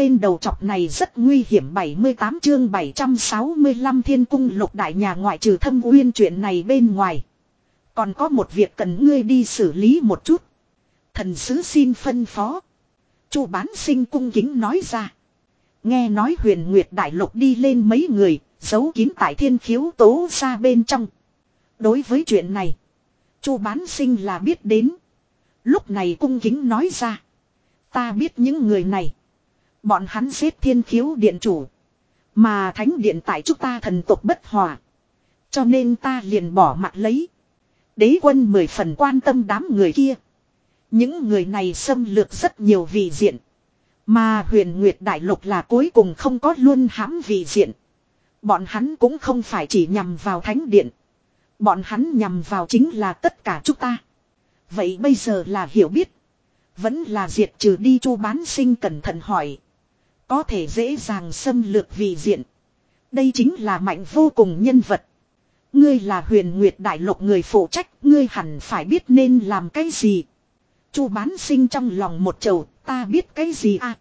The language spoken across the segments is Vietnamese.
tên đầu chọc này rất nguy hiểm 78 chương 765 thiên cung lục đại nhà ngoại trừ thâm uyên chuyện này bên ngoài. Còn có một việc cần ngươi đi xử lý một chút. Thần sứ xin phân phó. Chu bán sinh cung kính nói ra. Nghe nói huyền nguyệt đại lục đi lên mấy người, giấu kín tại thiên khiếu tố ra bên trong. Đối với chuyện này, chu bán sinh là biết đến. Lúc này cung kính nói ra. Ta biết những người này. Bọn hắn xếp thiên khiếu điện chủ. Mà thánh điện tại chúng ta thần tục bất hòa. Cho nên ta liền bỏ mặt lấy. Đế quân mười phần quan tâm đám người kia. Những người này xâm lược rất nhiều vị diện. Mà huyền Nguyệt Đại Lục là cuối cùng không có luôn hãm vị diện. Bọn hắn cũng không phải chỉ nhằm vào thánh điện. Bọn hắn nhằm vào chính là tất cả chúng ta. Vậy bây giờ là hiểu biết. Vẫn là diệt trừ đi chu bán sinh cẩn thận hỏi. Có thể dễ dàng xâm lược vị diện. Đây chính là mạnh vô cùng nhân vật. Ngươi là huyền nguyệt đại lục người phụ trách, ngươi hẳn phải biết nên làm cái gì. Chu bán sinh trong lòng một chầu, ta biết cái gì à.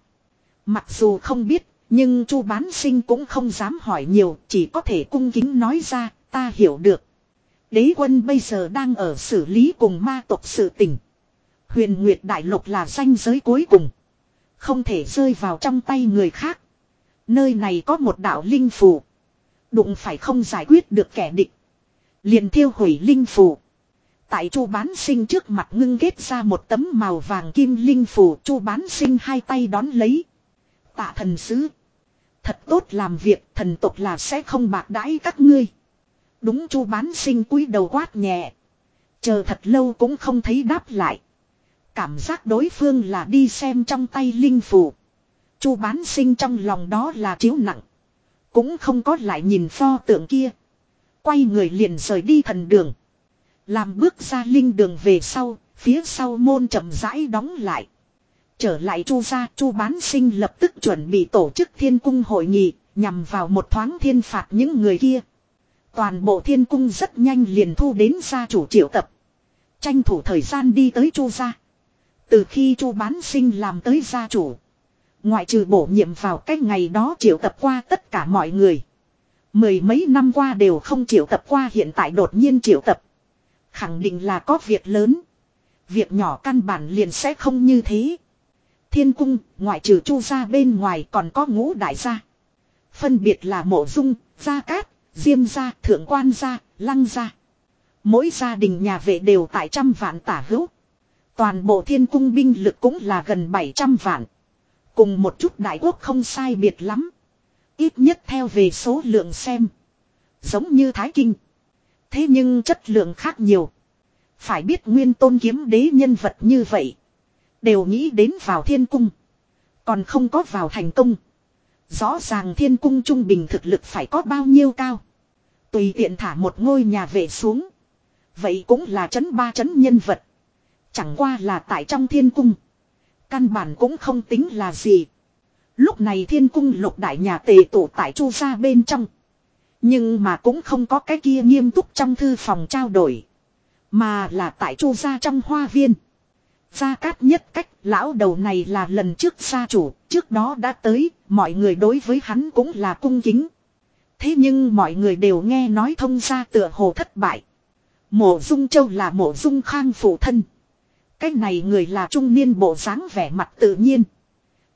Mặc dù không biết, nhưng chu bán sinh cũng không dám hỏi nhiều, chỉ có thể cung kính nói ra, ta hiểu được. Đế quân bây giờ đang ở xử lý cùng ma tộc sự tình. Huyền Nguyệt Đại Lục là danh giới cuối cùng. Không thể rơi vào trong tay người khác. Nơi này có một đạo linh phù. Đụng phải không giải quyết được kẻ địch. Liền thiêu hủy linh phù. Tại chu bán sinh trước mặt ngưng kết ra một tấm màu vàng kim linh phù. chu bán sinh hai tay đón lấy. Tạ thần sứ. Thật tốt làm việc, thần tộc là sẽ không bạc đãi các ngươi. Đúng chu bán sinh cúi đầu quát nhẹ. Chờ thật lâu cũng không thấy đáp lại. Cảm giác đối phương là đi xem trong tay linh phù. Chu bán sinh trong lòng đó là chiếu nặng. Cũng không có lại nhìn pho tượng kia. Quay người liền rời đi thần đường. Làm bước ra linh đường về sau, phía sau môn chậm rãi đóng lại. Trở lại chu gia, chu bán sinh lập tức chuẩn bị tổ chức thiên cung hội nghị, nhằm vào một thoáng thiên phạt những người kia. Toàn bộ thiên cung rất nhanh liền thu đến gia chủ triệu tập. Tranh thủ thời gian đi tới chu gia. Từ khi chu bán sinh làm tới gia chủ. Ngoại trừ bổ nhiệm vào cái ngày đó triệu tập qua tất cả mọi người. Mười mấy năm qua đều không triệu tập qua hiện tại đột nhiên triệu tập. Khẳng định là có việc lớn. Việc nhỏ căn bản liền sẽ không như thế. Thiên cung, ngoại trừ chu gia bên ngoài còn có ngũ đại gia. Phân biệt là mộ dung, gia cát, diêm gia, thượng quan gia, lăng gia. Mỗi gia đình nhà vệ đều tại trăm vạn tả hữu. Toàn bộ thiên cung binh lực cũng là gần 700 vạn. Cùng một chút đại quốc không sai biệt lắm. Ít nhất theo về số lượng xem. Giống như Thái Kinh. Thế nhưng chất lượng khác nhiều. Phải biết nguyên tôn kiếm đế nhân vật như vậy. Đều nghĩ đến vào thiên cung. Còn không có vào thành công. Rõ ràng thiên cung trung bình thực lực phải có bao nhiêu cao. Tùy tiện thả một ngôi nhà về xuống. Vậy cũng là chấn ba chấn nhân vật. Chẳng qua là tại trong thiên cung. Căn bản cũng không tính là gì. Lúc này thiên cung lục đại nhà tề tổ tại chu gia bên trong. Nhưng mà cũng không có cái kia nghiêm túc trong thư phòng trao đổi. Mà là tại chu gia trong hoa viên. Gia cát nhất cách lão đầu này là lần trước gia chủ, trước đó đã tới, mọi người đối với hắn cũng là cung kính. Thế nhưng mọi người đều nghe nói thông gia tựa hồ thất bại. Mộ Dung Châu là mộ Dung Khang phụ thân. Cái này người là trung niên bộ dáng vẻ mặt tự nhiên.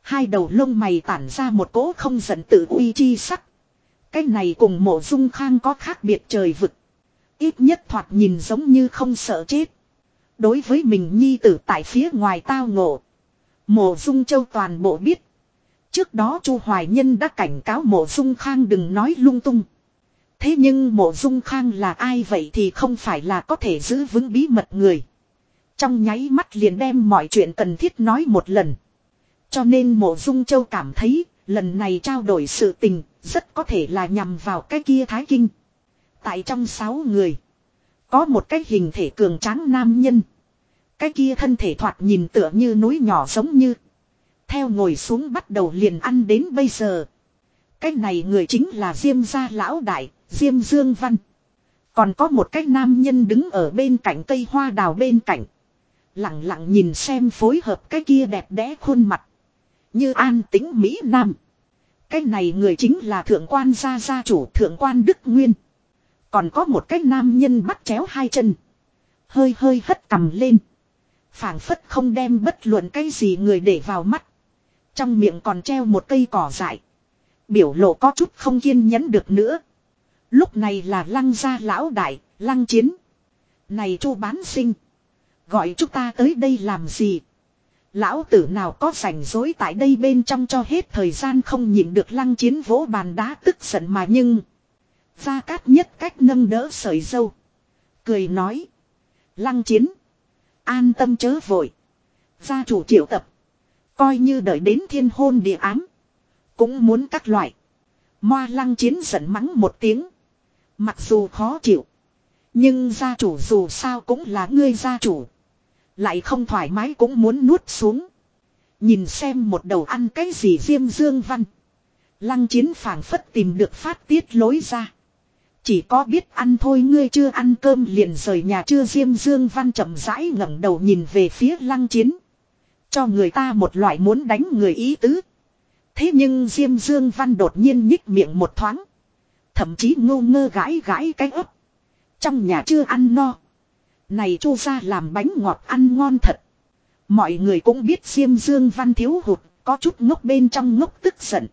Hai đầu lông mày tản ra một cỗ không giận tự uy chi sắc. Cái này cùng mộ dung khang có khác biệt trời vực. Ít nhất thoạt nhìn giống như không sợ chết. Đối với mình nhi tử tại phía ngoài tao ngộ. Mộ dung châu toàn bộ biết. Trước đó chu Hoài Nhân đã cảnh cáo mộ dung khang đừng nói lung tung. Thế nhưng mộ dung khang là ai vậy thì không phải là có thể giữ vững bí mật người. Trong nháy mắt liền đem mọi chuyện cần thiết nói một lần. Cho nên mộ dung châu cảm thấy lần này trao đổi sự tình rất có thể là nhằm vào cái kia thái kinh. Tại trong sáu người. Có một cái hình thể cường tráng nam nhân. Cái kia thân thể thoạt nhìn tựa như núi nhỏ giống như. Theo ngồi xuống bắt đầu liền ăn đến bây giờ. Cái này người chính là Diêm gia lão đại, Diêm Dương Văn. Còn có một cái nam nhân đứng ở bên cạnh cây hoa đào bên cạnh. Lặng lặng nhìn xem phối hợp cái kia đẹp đẽ khuôn mặt. Như an tính Mỹ Nam. Cái này người chính là thượng quan gia gia chủ thượng quan Đức Nguyên. Còn có một cái nam nhân bắt chéo hai chân. Hơi hơi hất cầm lên. phảng phất không đem bất luận cái gì người để vào mắt. Trong miệng còn treo một cây cỏ dại. Biểu lộ có chút không kiên nhẫn được nữa. Lúc này là lăng gia lão đại, lăng chiến. Này chu bán sinh. Gọi chúng ta tới đây làm gì? Lão tử nào có rảnh rối tại đây bên trong cho hết thời gian không nhịn được lăng chiến vỗ bàn đá tức giận mà nhưng. Gia cát nhất cách nâng đỡ sợi dâu. Cười nói. Lăng chiến. An tâm chớ vội. Gia chủ triệu tập. Coi như đợi đến thiên hôn địa ám. Cũng muốn các loại. Moa lăng chiến giận mắng một tiếng. Mặc dù khó chịu. Nhưng gia chủ dù sao cũng là ngươi gia chủ. Lại không thoải mái cũng muốn nuốt xuống. Nhìn xem một đầu ăn cái gì diêm dương văn. Lăng chiến phảng phất tìm được phát tiết lối ra. Chỉ có biết ăn thôi, ngươi chưa ăn cơm liền rời nhà chưa diêm dương văn chậm rãi ngẩng đầu nhìn về phía lăng chiến. Cho người ta một loại muốn đánh người ý tứ. Thế nhưng diêm dương văn đột nhiên nhích miệng một thoáng. Thậm chí ngô ngơ gãi gãi cái ấp. Trong nhà chưa ăn no. Này chu ra làm bánh ngọt ăn ngon thật. Mọi người cũng biết Diêm Dương Văn thiếu hụt, có chút ngốc bên trong ngốc tức giận.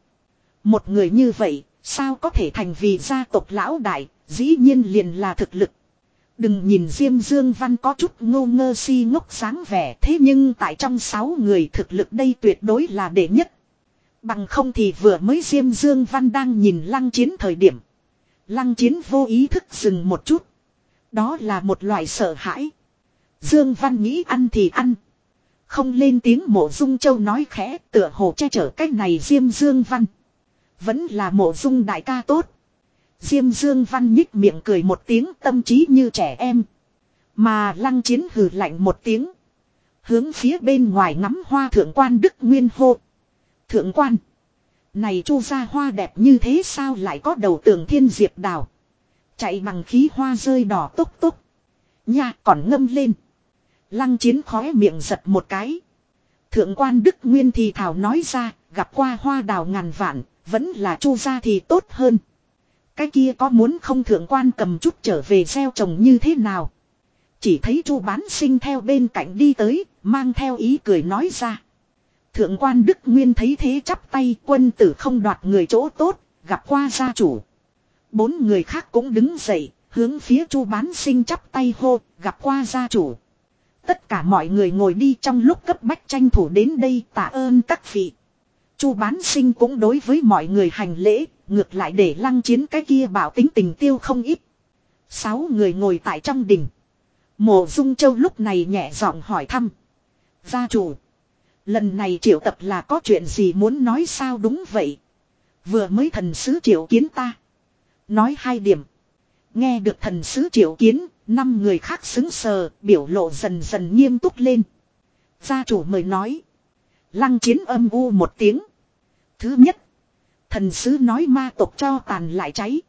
Một người như vậy, sao có thể thành vì gia tộc lão đại, dĩ nhiên liền là thực lực. Đừng nhìn Diêm Dương Văn có chút ngô ngơ si ngốc sáng vẻ thế nhưng tại trong sáu người thực lực đây tuyệt đối là đệ nhất. Bằng không thì vừa mới Diêm Dương Văn đang nhìn lăng chiến thời điểm. Lăng chiến vô ý thức dừng một chút. Đó là một loại sợ hãi. Dương Văn nghĩ ăn thì ăn. Không lên tiếng mộ dung châu nói khẽ, tựa hồ che chở cách này Diêm Dương Văn. Vẫn là mộ dung đại ca tốt. Diêm Dương Văn nhích miệng cười một tiếng, tâm trí như trẻ em. Mà lăng chiến hừ lạnh một tiếng. Hướng phía bên ngoài ngắm hoa thượng quan Đức Nguyên hô. Thượng quan. Này chu ra hoa đẹp như thế sao lại có đầu tường thiên diệp đào. Chạy bằng khí hoa rơi đỏ túc túc. Nha còn ngâm lên. Lăng chiến khóe miệng giật một cái. Thượng quan Đức Nguyên thì thảo nói ra, gặp qua hoa đào ngàn vạn, vẫn là chu ra thì tốt hơn. Cái kia có muốn không thượng quan cầm chút trở về gieo trồng như thế nào? Chỉ thấy chu bán sinh theo bên cạnh đi tới, mang theo ý cười nói ra. Thượng quan Đức Nguyên thấy thế chắp tay quân tử không đoạt người chỗ tốt, gặp qua gia chủ. Bốn người khác cũng đứng dậy, hướng phía chu bán sinh chắp tay hô, gặp qua gia chủ. Tất cả mọi người ngồi đi trong lúc cấp bách tranh thủ đến đây tạ ơn các vị. chu bán sinh cũng đối với mọi người hành lễ, ngược lại để lăng chiến cái kia bảo tính tình tiêu không ít. Sáu người ngồi tại trong đỉnh. Mộ Dung Châu lúc này nhẹ giọng hỏi thăm. Gia chủ. Lần này triệu tập là có chuyện gì muốn nói sao đúng vậy. Vừa mới thần sứ triệu kiến ta. Nói hai điểm. Nghe được thần sứ triệu kiến, năm người khác xứng sờ, biểu lộ dần dần nghiêm túc lên. Gia chủ mời nói. Lăng chiến âm u một tiếng. Thứ nhất. Thần sứ nói ma tộc cho tàn lại cháy.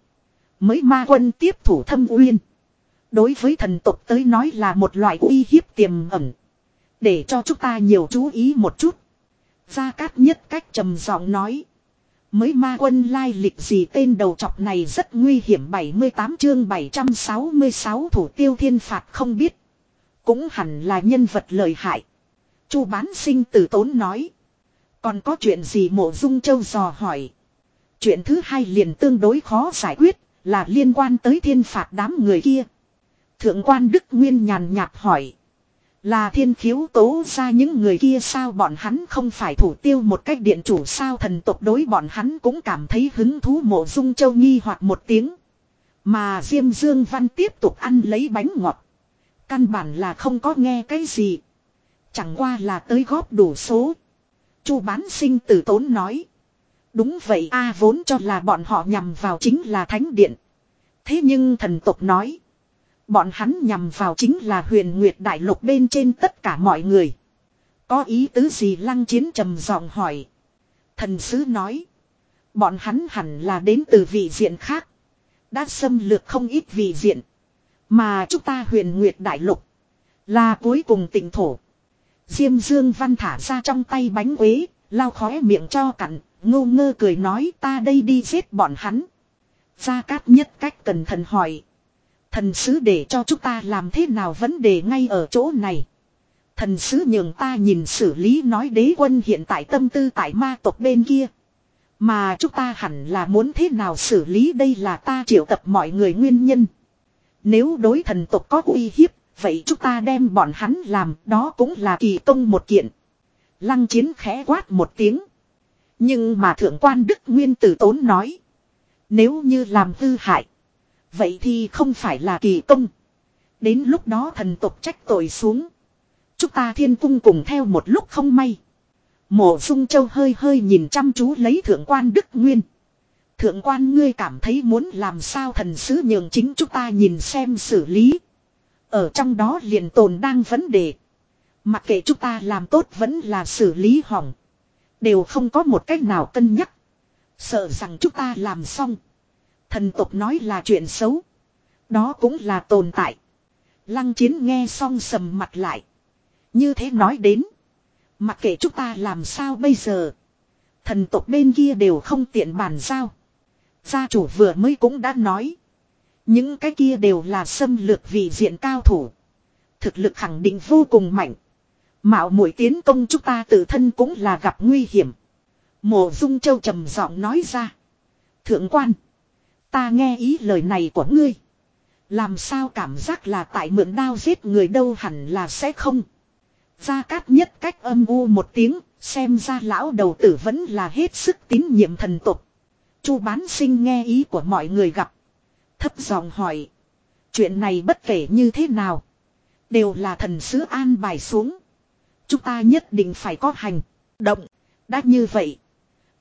Mới ma quân tiếp thủ thâm uyên. Đối với thần tộc tới nói là một loại uy hiếp tiềm ẩn. Để cho chúng ta nhiều chú ý một chút. Gia Cát nhất cách trầm giọng nói. Mới ma quân lai lịch gì tên đầu chọc này rất nguy hiểm 78 chương 766 thủ tiêu thiên phạt không biết. Cũng hẳn là nhân vật lợi hại. Chu bán sinh tử tốn nói. Còn có chuyện gì mộ dung châu dò hỏi. Chuyện thứ hai liền tương đối khó giải quyết là liên quan tới thiên phạt đám người kia. Thượng quan Đức Nguyên nhàn nhạt hỏi. Là thiên khiếu tố ra những người kia sao bọn hắn không phải thủ tiêu một cách điện chủ sao thần tộc đối bọn hắn cũng cảm thấy hứng thú mộ dung châu nghi hoặc một tiếng. Mà Diêm Dương Văn tiếp tục ăn lấy bánh ngọt. Căn bản là không có nghe cái gì. Chẳng qua là tới góp đủ số. Chu bán sinh tử tốn nói. Đúng vậy, a vốn cho là bọn họ nhằm vào chính là thánh điện. Thế nhưng thần tộc nói. Bọn hắn nhằm vào chính là huyền nguyệt đại lục bên trên tất cả mọi người. Có ý tứ gì lăng chiến trầm giọng hỏi. Thần sứ nói. Bọn hắn hẳn là đến từ vị diện khác. Đã xâm lược không ít vị diện. Mà chúng ta huyền nguyệt đại lục. Là cuối cùng tỉnh thổ. Diêm Dương Văn thả ra trong tay bánh quế. Lao khóe miệng cho cặn, ngô ngơ cười nói ta đây đi giết bọn hắn. Gia Cát nhất cách cẩn thận hỏi. Thần sứ để cho chúng ta làm thế nào vấn đề ngay ở chỗ này. Thần sứ nhường ta nhìn xử lý nói đế quân hiện tại tâm tư tại ma tộc bên kia. Mà chúng ta hẳn là muốn thế nào xử lý đây là ta triệu tập mọi người nguyên nhân. Nếu đối thần tộc có uy hiếp, vậy chúng ta đem bọn hắn làm, đó cũng là kỳ công một kiện. Lăng chiến khẽ quát một tiếng. Nhưng mà thượng quan Đức Nguyên tử tốn nói. Nếu như làm hư hại. Vậy thì không phải là kỳ công. Đến lúc đó thần tộc trách tội xuống. Chúng ta thiên cung cùng theo một lúc không may. Mộ dung châu hơi hơi nhìn chăm chú lấy thượng quan Đức Nguyên. Thượng quan ngươi cảm thấy muốn làm sao thần sứ nhường chính chúng ta nhìn xem xử lý. Ở trong đó liền tồn đang vấn đề. Mặc kệ chúng ta làm tốt vẫn là xử lý hỏng. Đều không có một cách nào cân nhắc. Sợ rằng chúng ta làm xong. Thần tộc nói là chuyện xấu. Đó cũng là tồn tại. Lăng chiến nghe xong sầm mặt lại. Như thế nói đến. Mặc kệ chúng ta làm sao bây giờ. Thần tộc bên kia đều không tiện bàn giao. Gia chủ vừa mới cũng đã nói. Những cái kia đều là xâm lược vì diện cao thủ. Thực lực khẳng định vô cùng mạnh. Mạo muội tiến công chúng ta tự thân cũng là gặp nguy hiểm. Mộ Dung Châu trầm giọng nói ra. Thượng quan. Ta nghe ý lời này của ngươi. Làm sao cảm giác là tại mượn đao giết người đâu hẳn là sẽ không. Gia Cát nhất cách âm u một tiếng, xem ra lão đầu tử vẫn là hết sức tín nhiệm thần tục. Chu bán sinh nghe ý của mọi người gặp. Thấp giọng hỏi. Chuyện này bất kể như thế nào. Đều là thần sứ an bài xuống. Chúng ta nhất định phải có hành. Động. Đã như vậy.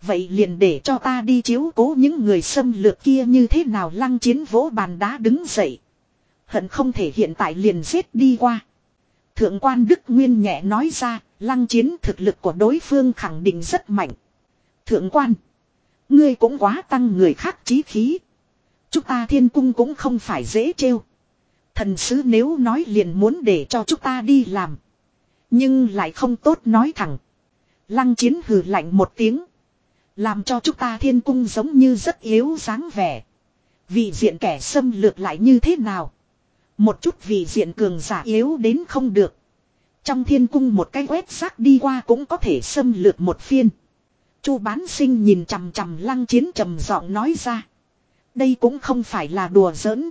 Vậy liền để cho ta đi chiếu cố những người xâm lược kia như thế nào lăng chiến vỗ bàn đá đứng dậy. Hận không thể hiện tại liền giết đi qua. Thượng quan Đức Nguyên nhẹ nói ra, lăng chiến thực lực của đối phương khẳng định rất mạnh. Thượng quan, ngươi cũng quá tăng người khác trí khí. Chúng ta thiên cung cũng không phải dễ trêu. Thần sứ nếu nói liền muốn để cho chúng ta đi làm. Nhưng lại không tốt nói thẳng. Lăng chiến hừ lạnh một tiếng. Làm cho chúng ta thiên cung giống như rất yếu dáng vẻ. Vị diện kẻ xâm lược lại như thế nào? Một chút vị diện cường giả yếu đến không được. Trong thiên cung một cái quét xác đi qua cũng có thể xâm lược một phiên. Chu bán sinh nhìn chằm chằm lăng chiến trầm giọng nói ra. Đây cũng không phải là đùa giỡn.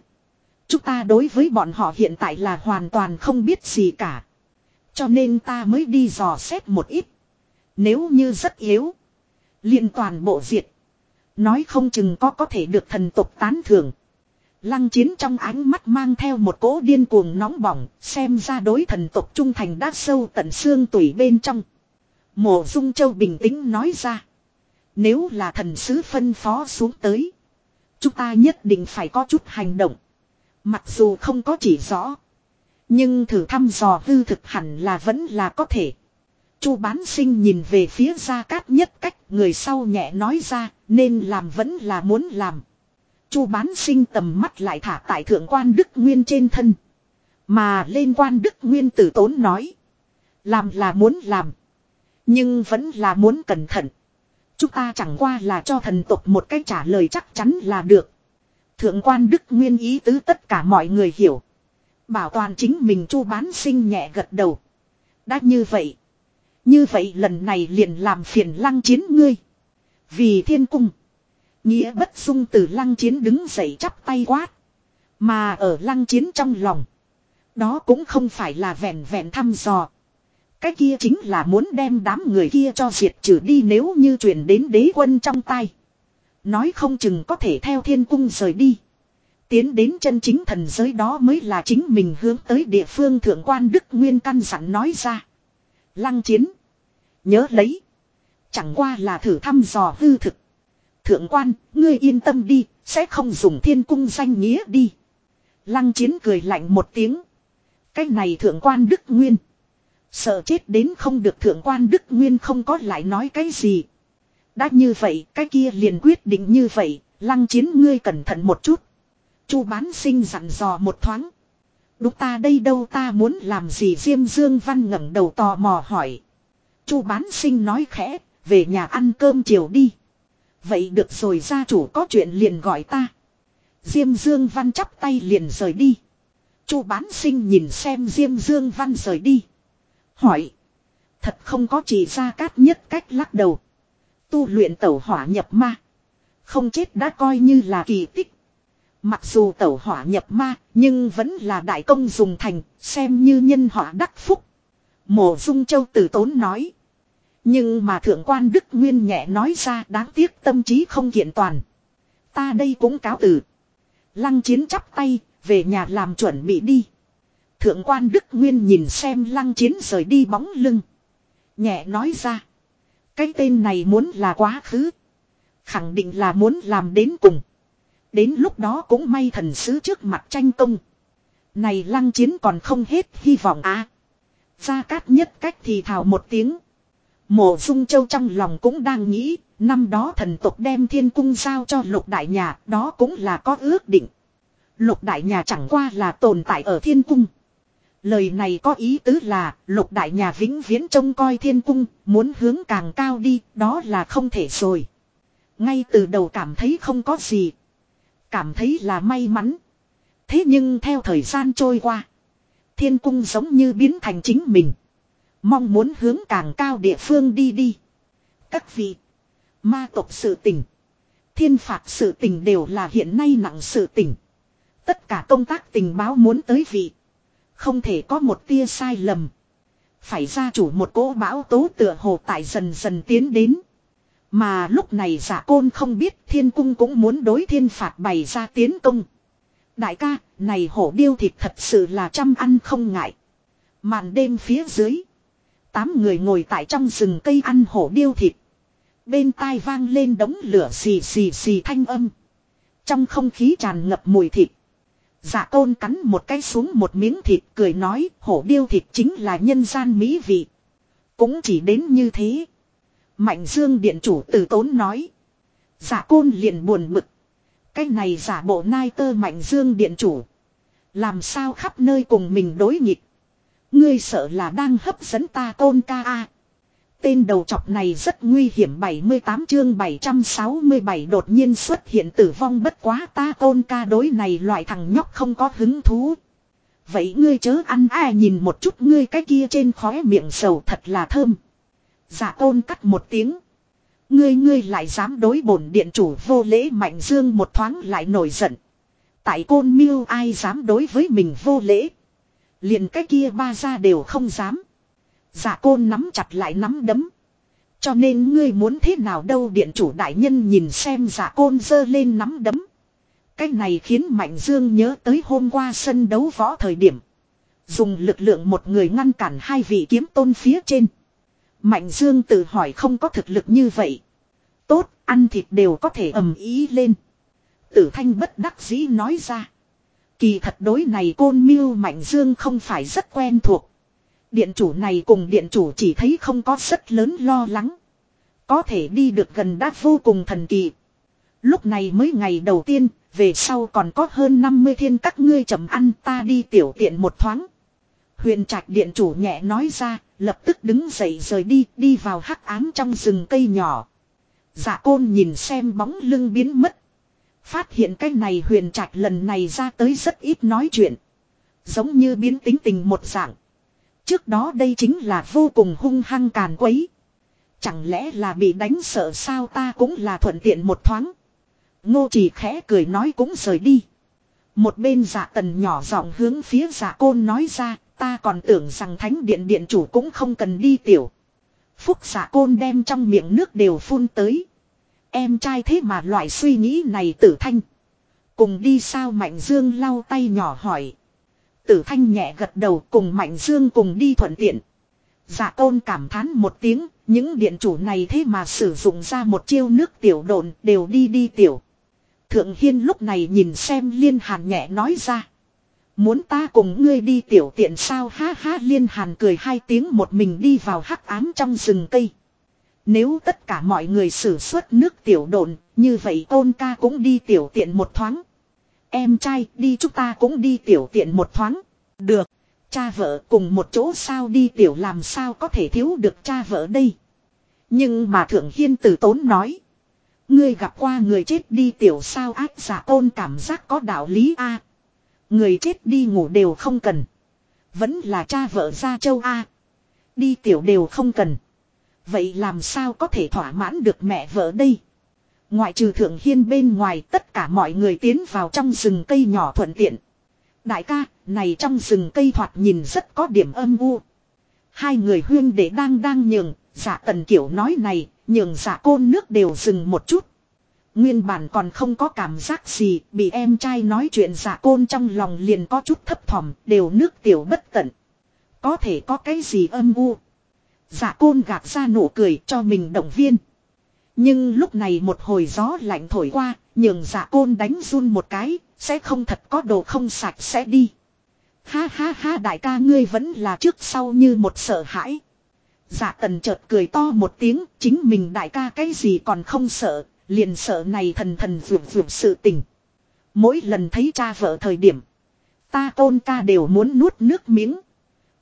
Chúng ta đối với bọn họ hiện tại là hoàn toàn không biết gì cả. Cho nên ta mới đi dò xét một ít. Nếu như rất yếu liền toàn bộ diệt. Nói không chừng có có thể được thần tục tán thưởng. Lăng chiến trong ánh mắt mang theo một cỗ điên cuồng nóng bỏng, xem ra đối thần tộc trung thành đã sâu tận xương tủy bên trong. Mộ Dung Châu bình tĩnh nói ra. Nếu là thần sứ phân phó xuống tới. Chúng ta nhất định phải có chút hành động. Mặc dù không có chỉ rõ. Nhưng thử thăm dò hư thực hẳn là vẫn là có thể. Chu bán sinh nhìn về phía gia cát nhất cách, người sau nhẹ nói ra, nên làm vẫn là muốn làm. Chu bán sinh tầm mắt lại thả tại thượng quan Đức Nguyên trên thân. Mà lên quan Đức Nguyên tử tốn nói. Làm là muốn làm. Nhưng vẫn là muốn cẩn thận. Chúng ta chẳng qua là cho thần tục một cách trả lời chắc chắn là được. Thượng quan Đức Nguyên ý tứ tất cả mọi người hiểu. Bảo toàn chính mình chu bán sinh nhẹ gật đầu. Đã như vậy. Như vậy lần này liền làm phiền lăng chiến ngươi. Vì thiên cung. Nghĩa bất dung từ lăng chiến đứng dậy chắp tay quát. Mà ở lăng chiến trong lòng. Đó cũng không phải là vẹn vẹn thăm dò. Cái kia chính là muốn đem đám người kia cho diệt trừ đi nếu như truyền đến đế quân trong tay. Nói không chừng có thể theo thiên cung rời đi. Tiến đến chân chính thần giới đó mới là chính mình hướng tới địa phương thượng quan Đức Nguyên căn dặn nói ra. Lăng chiến. Nhớ lấy. Chẳng qua là thử thăm dò hư thực. Thượng quan, ngươi yên tâm đi, sẽ không dùng thiên cung danh nghĩa đi. Lăng chiến cười lạnh một tiếng. Cái này thượng quan Đức Nguyên. Sợ chết đến không được thượng quan Đức Nguyên không có lại nói cái gì. Đã như vậy, cái kia liền quyết định như vậy, lăng chiến ngươi cẩn thận một chút. Chu bán sinh dặn dò một thoáng đúc ta đây đâu ta muốn làm gì Diêm Dương Văn ngẩng đầu tò mò hỏi. Chu bán sinh nói khẽ, về nhà ăn cơm chiều đi. Vậy được rồi gia chủ có chuyện liền gọi ta. Diêm Dương Văn chắp tay liền rời đi. Chu bán sinh nhìn xem Diêm Dương Văn rời đi. Hỏi. Thật không có chỉ ra cát nhất cách lắc đầu. Tu luyện tẩu hỏa nhập ma. Không chết đã coi như là kỳ tích. Mặc dù tẩu hỏa nhập ma, nhưng vẫn là đại công dùng thành, xem như nhân họa đắc phúc. Mộ Dung Châu tử tốn nói. Nhưng mà thượng quan Đức Nguyên nhẹ nói ra đáng tiếc tâm trí không kiện toàn. Ta đây cũng cáo từ. Lăng chiến chắp tay, về nhà làm chuẩn bị đi. Thượng quan Đức Nguyên nhìn xem lăng chiến rời đi bóng lưng. Nhẹ nói ra. Cái tên này muốn là quá khứ. Khẳng định là muốn làm đến cùng. Đến lúc đó cũng may thần sứ trước mặt tranh công. Này lăng chiến còn không hết hy vọng à. Gia cát nhất cách thì thào một tiếng. Mộ dung châu trong lòng cũng đang nghĩ. Năm đó thần tộc đem thiên cung giao cho lục đại nhà. Đó cũng là có ước định. Lục đại nhà chẳng qua là tồn tại ở thiên cung. Lời này có ý tứ là lục đại nhà vĩnh viễn trông coi thiên cung, muốn hướng càng cao đi, đó là không thể rồi. Ngay từ đầu cảm thấy không có gì. Cảm thấy là may mắn. Thế nhưng theo thời gian trôi qua, thiên cung giống như biến thành chính mình. Mong muốn hướng càng cao địa phương đi đi. Các vị, ma tộc sự tình, thiên phạt sự tình đều là hiện nay nặng sự tình. Tất cả công tác tình báo muốn tới vị. Không thể có một tia sai lầm. Phải ra chủ một cỗ bão tố tựa hồ tại dần dần tiến đến. Mà lúc này giả côn không biết thiên cung cũng muốn đối thiên phạt bày ra tiến công. Đại ca, này hổ điêu thịt thật sự là chăm ăn không ngại. Màn đêm phía dưới. Tám người ngồi tại trong rừng cây ăn hổ điêu thịt. Bên tai vang lên đống lửa xì xì xì thanh âm. Trong không khí tràn ngập mùi thịt. Dạ tôn cắn một cái xuống một miếng thịt cười nói hổ điêu thịt chính là nhân gian mỹ vị. Cũng chỉ đến như thế. Mạnh dương điện chủ từ tốn nói. giả côn liền buồn bực. Cái này giả bộ nai tơ mạnh dương điện chủ. Làm sao khắp nơi cùng mình đối nghịch. Ngươi sợ là đang hấp dẫn ta tôn ca a. Tên đầu chọc này rất nguy hiểm 78 chương 767 đột nhiên xuất hiện tử vong bất quá ta tôn ca đối này loại thằng nhóc không có hứng thú. Vậy ngươi chớ ăn ai à nhìn một chút ngươi cái kia trên khóe miệng sầu thật là thơm. Giả tôn cắt một tiếng. Ngươi ngươi lại dám đối bổn điện chủ vô lễ mạnh dương một thoáng lại nổi giận. Tại côn miêu ai dám đối với mình vô lễ. liền cái kia ba ra đều không dám. Giả côn nắm chặt lại nắm đấm. Cho nên ngươi muốn thế nào đâu điện chủ đại nhân nhìn xem giả côn giơ lên nắm đấm. Cái này khiến Mạnh Dương nhớ tới hôm qua sân đấu võ thời điểm. Dùng lực lượng một người ngăn cản hai vị kiếm tôn phía trên. Mạnh Dương tự hỏi không có thực lực như vậy. Tốt, ăn thịt đều có thể ầm ý lên. Tử thanh bất đắc dĩ nói ra. Kỳ thật đối này côn mưu Mạnh Dương không phải rất quen thuộc. Điện chủ này cùng điện chủ chỉ thấy không có rất lớn lo lắng. Có thể đi được gần đã vô cùng thần kỳ. Lúc này mới ngày đầu tiên, về sau còn có hơn 50 thiên các ngươi chậm ăn ta đi tiểu tiện một thoáng. Huyền trạch điện chủ nhẹ nói ra, lập tức đứng dậy rời đi, đi vào hắc ám trong rừng cây nhỏ. Dạ côn nhìn xem bóng lưng biến mất. Phát hiện cái này huyền trạch lần này ra tới rất ít nói chuyện. Giống như biến tính tình một dạng. Trước đó đây chính là vô cùng hung hăng càn quấy. Chẳng lẽ là bị đánh sợ sao ta cũng là thuận tiện một thoáng. Ngô chỉ khẽ cười nói cũng rời đi. Một bên dạ tần nhỏ giọng hướng phía dạ côn nói ra, ta còn tưởng rằng thánh điện điện chủ cũng không cần đi tiểu. Phúc xạ côn đem trong miệng nước đều phun tới. Em trai thế mà loại suy nghĩ này tử thanh. Cùng đi sao Mạnh Dương lau tay nhỏ hỏi. Tử thanh nhẹ gật đầu cùng Mạnh Dương cùng đi thuận tiện. Dạ tôn cảm thán một tiếng, những điện chủ này thế mà sử dụng ra một chiêu nước tiểu đồn đều đi đi tiểu. Thượng Hiên lúc này nhìn xem Liên Hàn nhẹ nói ra. Muốn ta cùng ngươi đi tiểu tiện sao ha ha Liên Hàn cười hai tiếng một mình đi vào hắc ám trong rừng cây. Nếu tất cả mọi người sử xuất nước tiểu đồn, như vậy tôn ca cũng đi tiểu tiện một thoáng. Em trai đi chúng ta cũng đi tiểu tiện một thoáng. Được. Cha vợ cùng một chỗ sao đi tiểu làm sao có thể thiếu được cha vợ đây. Nhưng mà Thượng Hiên tử tốn nói. Ngươi gặp qua người chết đi tiểu sao ác giả tôn cảm giác có đạo lý a Người chết đi ngủ đều không cần. Vẫn là cha vợ gia châu a Đi tiểu đều không cần. Vậy làm sao có thể thỏa mãn được mẹ vợ đây? Ngoại trừ thượng hiên bên ngoài tất cả mọi người tiến vào trong rừng cây nhỏ thuận tiện. Đại ca, này trong rừng cây thoạt nhìn rất có điểm âm u. Hai người huyên để đang đang nhường, giả tần kiểu nói này, nhường giả côn nước đều dừng một chút. Nguyên bản còn không có cảm giác gì, bị em trai nói chuyện giả côn trong lòng liền có chút thấp thỏm, đều nước tiểu bất tận. Có thể có cái gì âm u. Giả côn gạt ra nụ cười cho mình động viên. Nhưng lúc này một hồi gió lạnh thổi qua, nhường giả côn đánh run một cái, sẽ không thật có đồ không sạch sẽ đi. Ha ha ha đại ca ngươi vẫn là trước sau như một sợ hãi. Giả tần chợt cười to một tiếng, chính mình đại ca cái gì còn không sợ, liền sợ này thần thần vượt vượt sự tình. Mỗi lần thấy cha vợ thời điểm, ta tôn ca đều muốn nuốt nước miếng.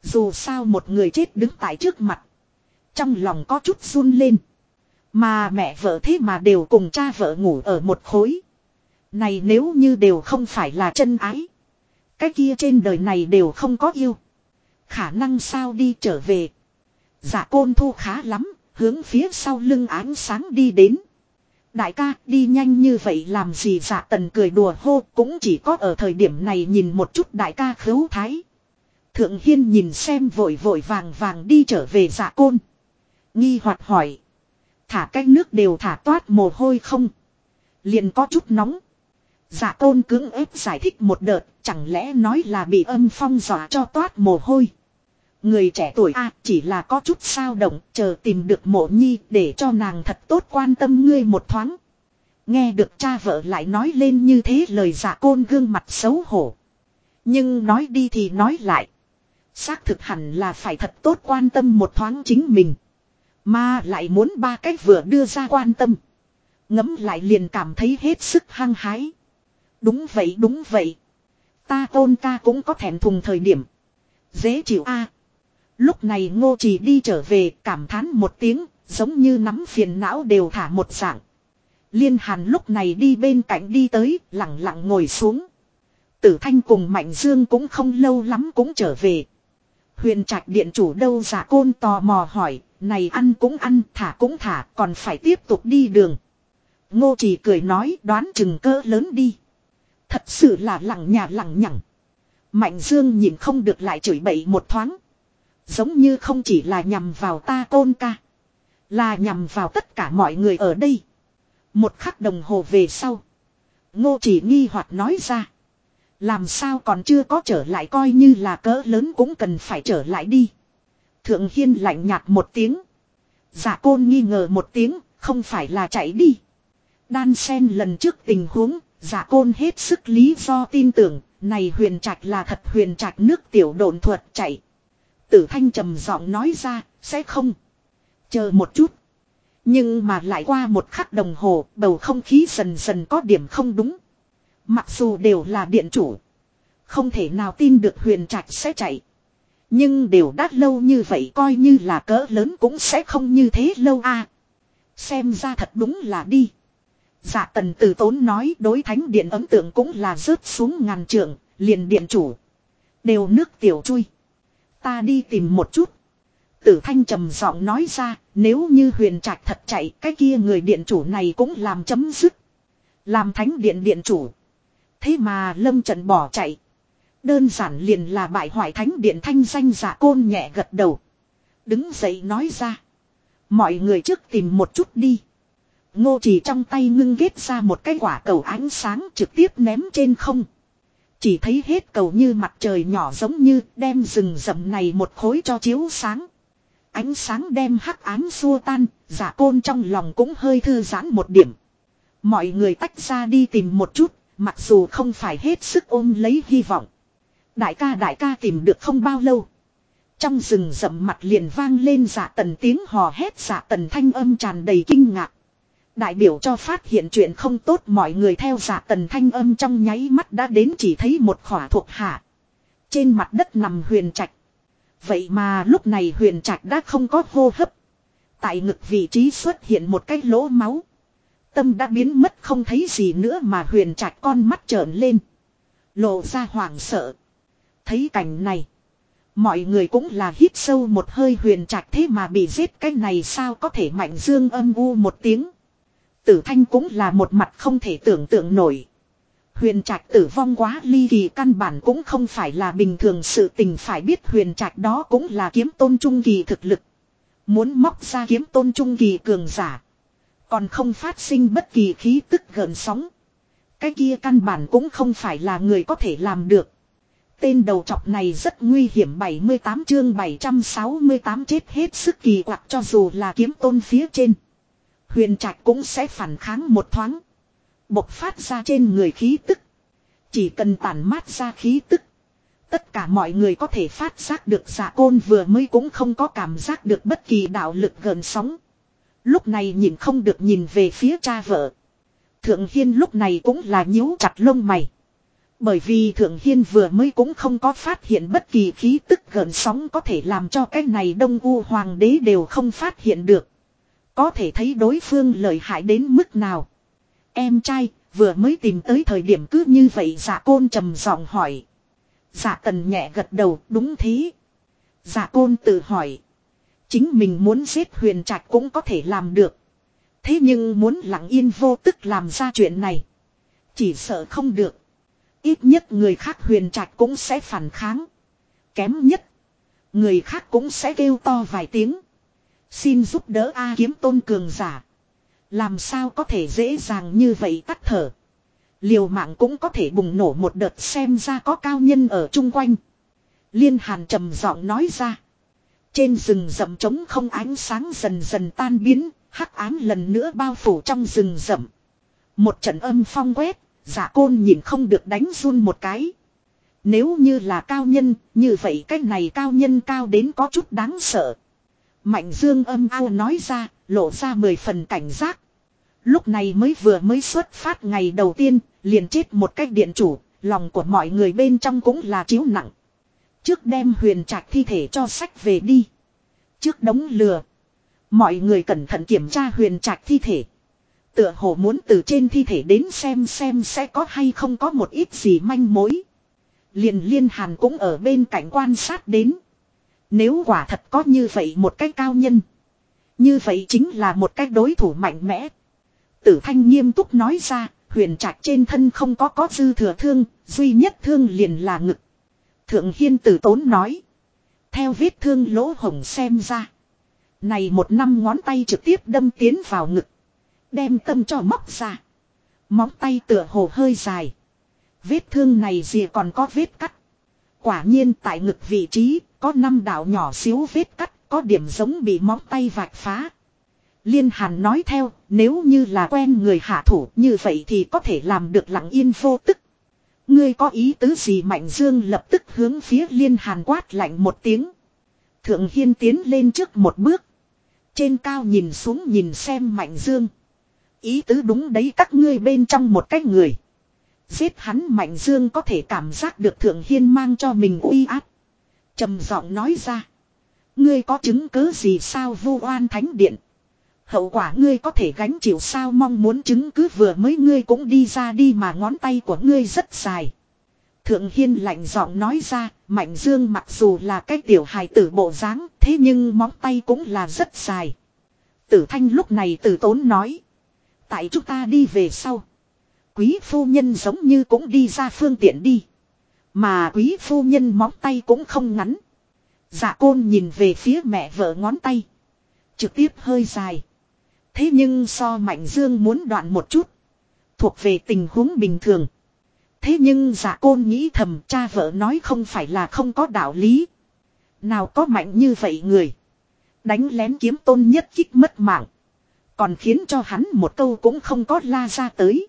Dù sao một người chết đứng tại trước mặt. Trong lòng có chút run lên. Mà mẹ vợ thế mà đều cùng cha vợ ngủ ở một khối. Này nếu như đều không phải là chân ái. Cái kia trên đời này đều không có yêu. Khả năng sao đi trở về. Dạ côn thu khá lắm, hướng phía sau lưng ánh sáng đi đến. Đại ca đi nhanh như vậy làm gì dạ tần cười đùa hô cũng chỉ có ở thời điểm này nhìn một chút đại ca khấu thái. Thượng Hiên nhìn xem vội vội vàng vàng đi trở về dạ côn. Nghi hoạt hỏi. Thả cái nước đều thả toát mồ hôi không? Liền có chút nóng. Dạ côn cứng ép giải thích một đợt, chẳng lẽ nói là bị âm phong dọa cho toát mồ hôi. Người trẻ tuổi a chỉ là có chút sao động, chờ tìm được mộ nhi để cho nàng thật tốt quan tâm ngươi một thoáng. Nghe được cha vợ lại nói lên như thế lời giả côn gương mặt xấu hổ. Nhưng nói đi thì nói lại. Xác thực hẳn là phải thật tốt quan tâm một thoáng chính mình. Mà lại muốn ba cách vừa đưa ra quan tâm. Ngấm lại liền cảm thấy hết sức hăng hái. Đúng vậy đúng vậy. Ta tôn ca cũng có thèm thùng thời điểm. Dễ chịu a Lúc này ngô chỉ đi trở về cảm thán một tiếng, giống như nắm phiền não đều thả một dạng. Liên hàn lúc này đi bên cạnh đi tới, lặng lặng ngồi xuống. Tử thanh cùng Mạnh Dương cũng không lâu lắm cũng trở về. Huyền trạch điện chủ đâu giả côn tò mò hỏi, này ăn cũng ăn, thả cũng thả, còn phải tiếp tục đi đường. Ngô chỉ cười nói đoán chừng cơ lớn đi. Thật sự là lặng nhà lặng nhẳng Mạnh Dương nhìn không được lại chửi bậy một thoáng. Giống như không chỉ là nhằm vào ta côn ca. Là nhằm vào tất cả mọi người ở đây. Một khắc đồng hồ về sau. Ngô chỉ nghi hoặc nói ra. Làm sao còn chưa có trở lại coi như là cỡ lớn cũng cần phải trở lại đi. Thượng Hiên lạnh nhạt một tiếng. Giả côn nghi ngờ một tiếng, không phải là chạy đi. Đan sen lần trước tình huống, giả côn hết sức lý do tin tưởng, này huyền trạch là thật huyền trạch nước tiểu đồn thuật chạy. Tử thanh trầm giọng nói ra, sẽ không. Chờ một chút. Nhưng mà lại qua một khắc đồng hồ, bầu không khí dần dần có điểm không đúng. Mặc dù đều là điện chủ. Không thể nào tin được huyền trạch sẽ chạy. Nhưng đều đắt lâu như vậy coi như là cỡ lớn cũng sẽ không như thế lâu a. Xem ra thật đúng là đi. Dạ tần tử tốn nói đối thánh điện ấn tượng cũng là rớt xuống ngàn trượng, liền điện chủ. Đều nước tiểu chui. Ta đi tìm một chút. Tử thanh trầm giọng nói ra, nếu như huyền trạch thật chạy, cái kia người điện chủ này cũng làm chấm dứt. Làm thánh điện điện chủ. Thế mà lâm trận bỏ chạy. Đơn giản liền là bại hoại thánh điện thanh danh giả côn nhẹ gật đầu. Đứng dậy nói ra. Mọi người trước tìm một chút đi. Ngô chỉ trong tay ngưng ghét ra một cái quả cầu ánh sáng trực tiếp ném trên không. Chỉ thấy hết cầu như mặt trời nhỏ giống như đem rừng rậm này một khối cho chiếu sáng. Ánh sáng đem hắc ám xua tan, giả côn trong lòng cũng hơi thư giãn một điểm. Mọi người tách ra đi tìm một chút, mặc dù không phải hết sức ôm lấy hy vọng. Đại ca đại ca tìm được không bao lâu. Trong rừng rậm mặt liền vang lên giả tần tiếng hò hét giả tần thanh âm tràn đầy kinh ngạc. Đại biểu cho phát hiện chuyện không tốt, mọi người theo giả tần thanh âm trong nháy mắt đã đến chỉ thấy một khỏa thuộc hạ. Trên mặt đất nằm huyền trạch. Vậy mà lúc này huyền trạch đã không có hô hấp. Tại ngực vị trí xuất hiện một cái lỗ máu. Tâm đã biến mất, không thấy gì nữa mà huyền trạch con mắt trợn lên. Lộ ra hoảng sợ. Thấy cảnh này. Mọi người cũng là hít sâu một hơi huyền trạch thế mà bị giết cái này sao có thể mạnh dương âm u một tiếng. Tử thanh cũng là một mặt không thể tưởng tượng nổi. Huyền trạch tử vong quá ly kỳ căn bản cũng không phải là bình thường sự tình, phải biết huyền trạch đó cũng là kiếm tôn trung kỳ thực lực. Muốn móc ra kiếm tôn trung kỳ cường giả. Còn không phát sinh bất kỳ khí tức gần sóng. Cái kia căn bản cũng không phải là người có thể làm được. Tên đầu trọc này rất nguy hiểm 78 chương 768 chết hết sức kỳ quặc cho dù là kiếm tôn phía trên. Huyền trạch cũng sẽ phản kháng một thoáng. Bộc phát ra trên người khí tức. Chỉ cần tản mát ra khí tức. Tất cả mọi người có thể phát giác được giả côn vừa mới cũng không có cảm giác được bất kỳ đạo lực gần sóng. Lúc này nhìn không được nhìn về phía cha vợ. Thượng Hiên lúc này cũng là nhíu chặt lông mày. Bởi vì Thượng Hiên vừa mới cũng không có phát hiện bất kỳ khí tức gần sóng có thể làm cho cái này Đông U Hoàng đế đều không phát hiện được. Có thể thấy đối phương lợi hại đến mức nào. Em trai, vừa mới tìm tới thời điểm cứ như vậy giả côn trầm giọng hỏi. Giả tần nhẹ gật đầu, đúng thế. Giả côn tự hỏi. Chính mình muốn giết huyền trạch cũng có thể làm được. Thế nhưng muốn lặng yên vô tức làm ra chuyện này. Chỉ sợ không được. Ít nhất người khác huyền trạch cũng sẽ phản kháng. Kém nhất. Người khác cũng sẽ kêu to vài tiếng. Xin giúp đỡ A kiếm tôn cường giả. Làm sao có thể dễ dàng như vậy tắt thở. Liều mạng cũng có thể bùng nổ một đợt xem ra có cao nhân ở chung quanh. Liên hàn trầm giọng nói ra. Trên rừng rậm trống không ánh sáng dần dần tan biến, hắc ám lần nữa bao phủ trong rừng rậm. Một trận âm phong quét, giả côn nhìn không được đánh run một cái. Nếu như là cao nhân, như vậy cách này cao nhân cao đến có chút đáng sợ. Mạnh dương âm ao nói ra, lộ ra mười phần cảnh giác. Lúc này mới vừa mới xuất phát ngày đầu tiên, liền chết một cách điện chủ, lòng của mọi người bên trong cũng là chiếu nặng. Trước đem huyền trạch thi thể cho sách về đi. Trước đống lừa. Mọi người cẩn thận kiểm tra huyền trạch thi thể. Tựa hồ muốn từ trên thi thể đến xem xem sẽ có hay không có một ít gì manh mối. Liền liên hàn cũng ở bên cạnh quan sát đến. Nếu quả thật có như vậy một cách cao nhân. Như vậy chính là một cách đối thủ mạnh mẽ. Tử thanh nghiêm túc nói ra, huyền trạch trên thân không có có dư thừa thương, duy nhất thương liền là ngực. Thượng Hiên tử tốn nói. Theo vết thương lỗ hồng xem ra. Này một năm ngón tay trực tiếp đâm tiến vào ngực. Đem tâm cho móc ra. Móng tay tựa hồ hơi dài. Vết thương này gì còn có vết cắt. Quả nhiên tại ngực vị trí có năm đạo nhỏ xíu vết cắt có điểm giống bị móng tay vạch phá. Liên Hàn nói theo, nếu như là quen người hạ thủ như vậy thì có thể làm được lặng yên vô tức. Ngươi có ý tứ gì Mạnh Dương lập tức hướng phía Liên Hàn quát lạnh một tiếng. Thượng Hiên tiến lên trước một bước. Trên cao nhìn xuống nhìn xem Mạnh Dương. Ý tứ đúng đấy các ngươi bên trong một cái người. Giết hắn Mạnh Dương có thể cảm giác được Thượng Hiên mang cho mình uy áp trầm giọng nói ra. Ngươi có chứng cứ gì sao vu oan thánh điện. Hậu quả ngươi có thể gánh chịu sao mong muốn chứng cứ vừa mới ngươi cũng đi ra đi mà ngón tay của ngươi rất dài. Thượng Hiên lạnh giọng nói ra, Mạnh Dương mặc dù là cái tiểu hài tử bộ dáng, thế nhưng móng tay cũng là rất dài. Tử Thanh lúc này tử tốn nói. Tại chúng ta đi về sau. Quý phu nhân giống như cũng đi ra phương tiện đi. Mà quý phu nhân móng tay cũng không ngắn. Dạ côn nhìn về phía mẹ vợ ngón tay. Trực tiếp hơi dài. Thế nhưng so Mạnh Dương muốn đoạn một chút. Thuộc về tình huống bình thường. Thế nhưng dạ côn nghĩ thầm cha vợ nói không phải là không có đạo lý. Nào có mạnh như vậy người. Đánh lén kiếm tôn nhất kích mất mạng. Còn khiến cho hắn một câu cũng không có la ra tới.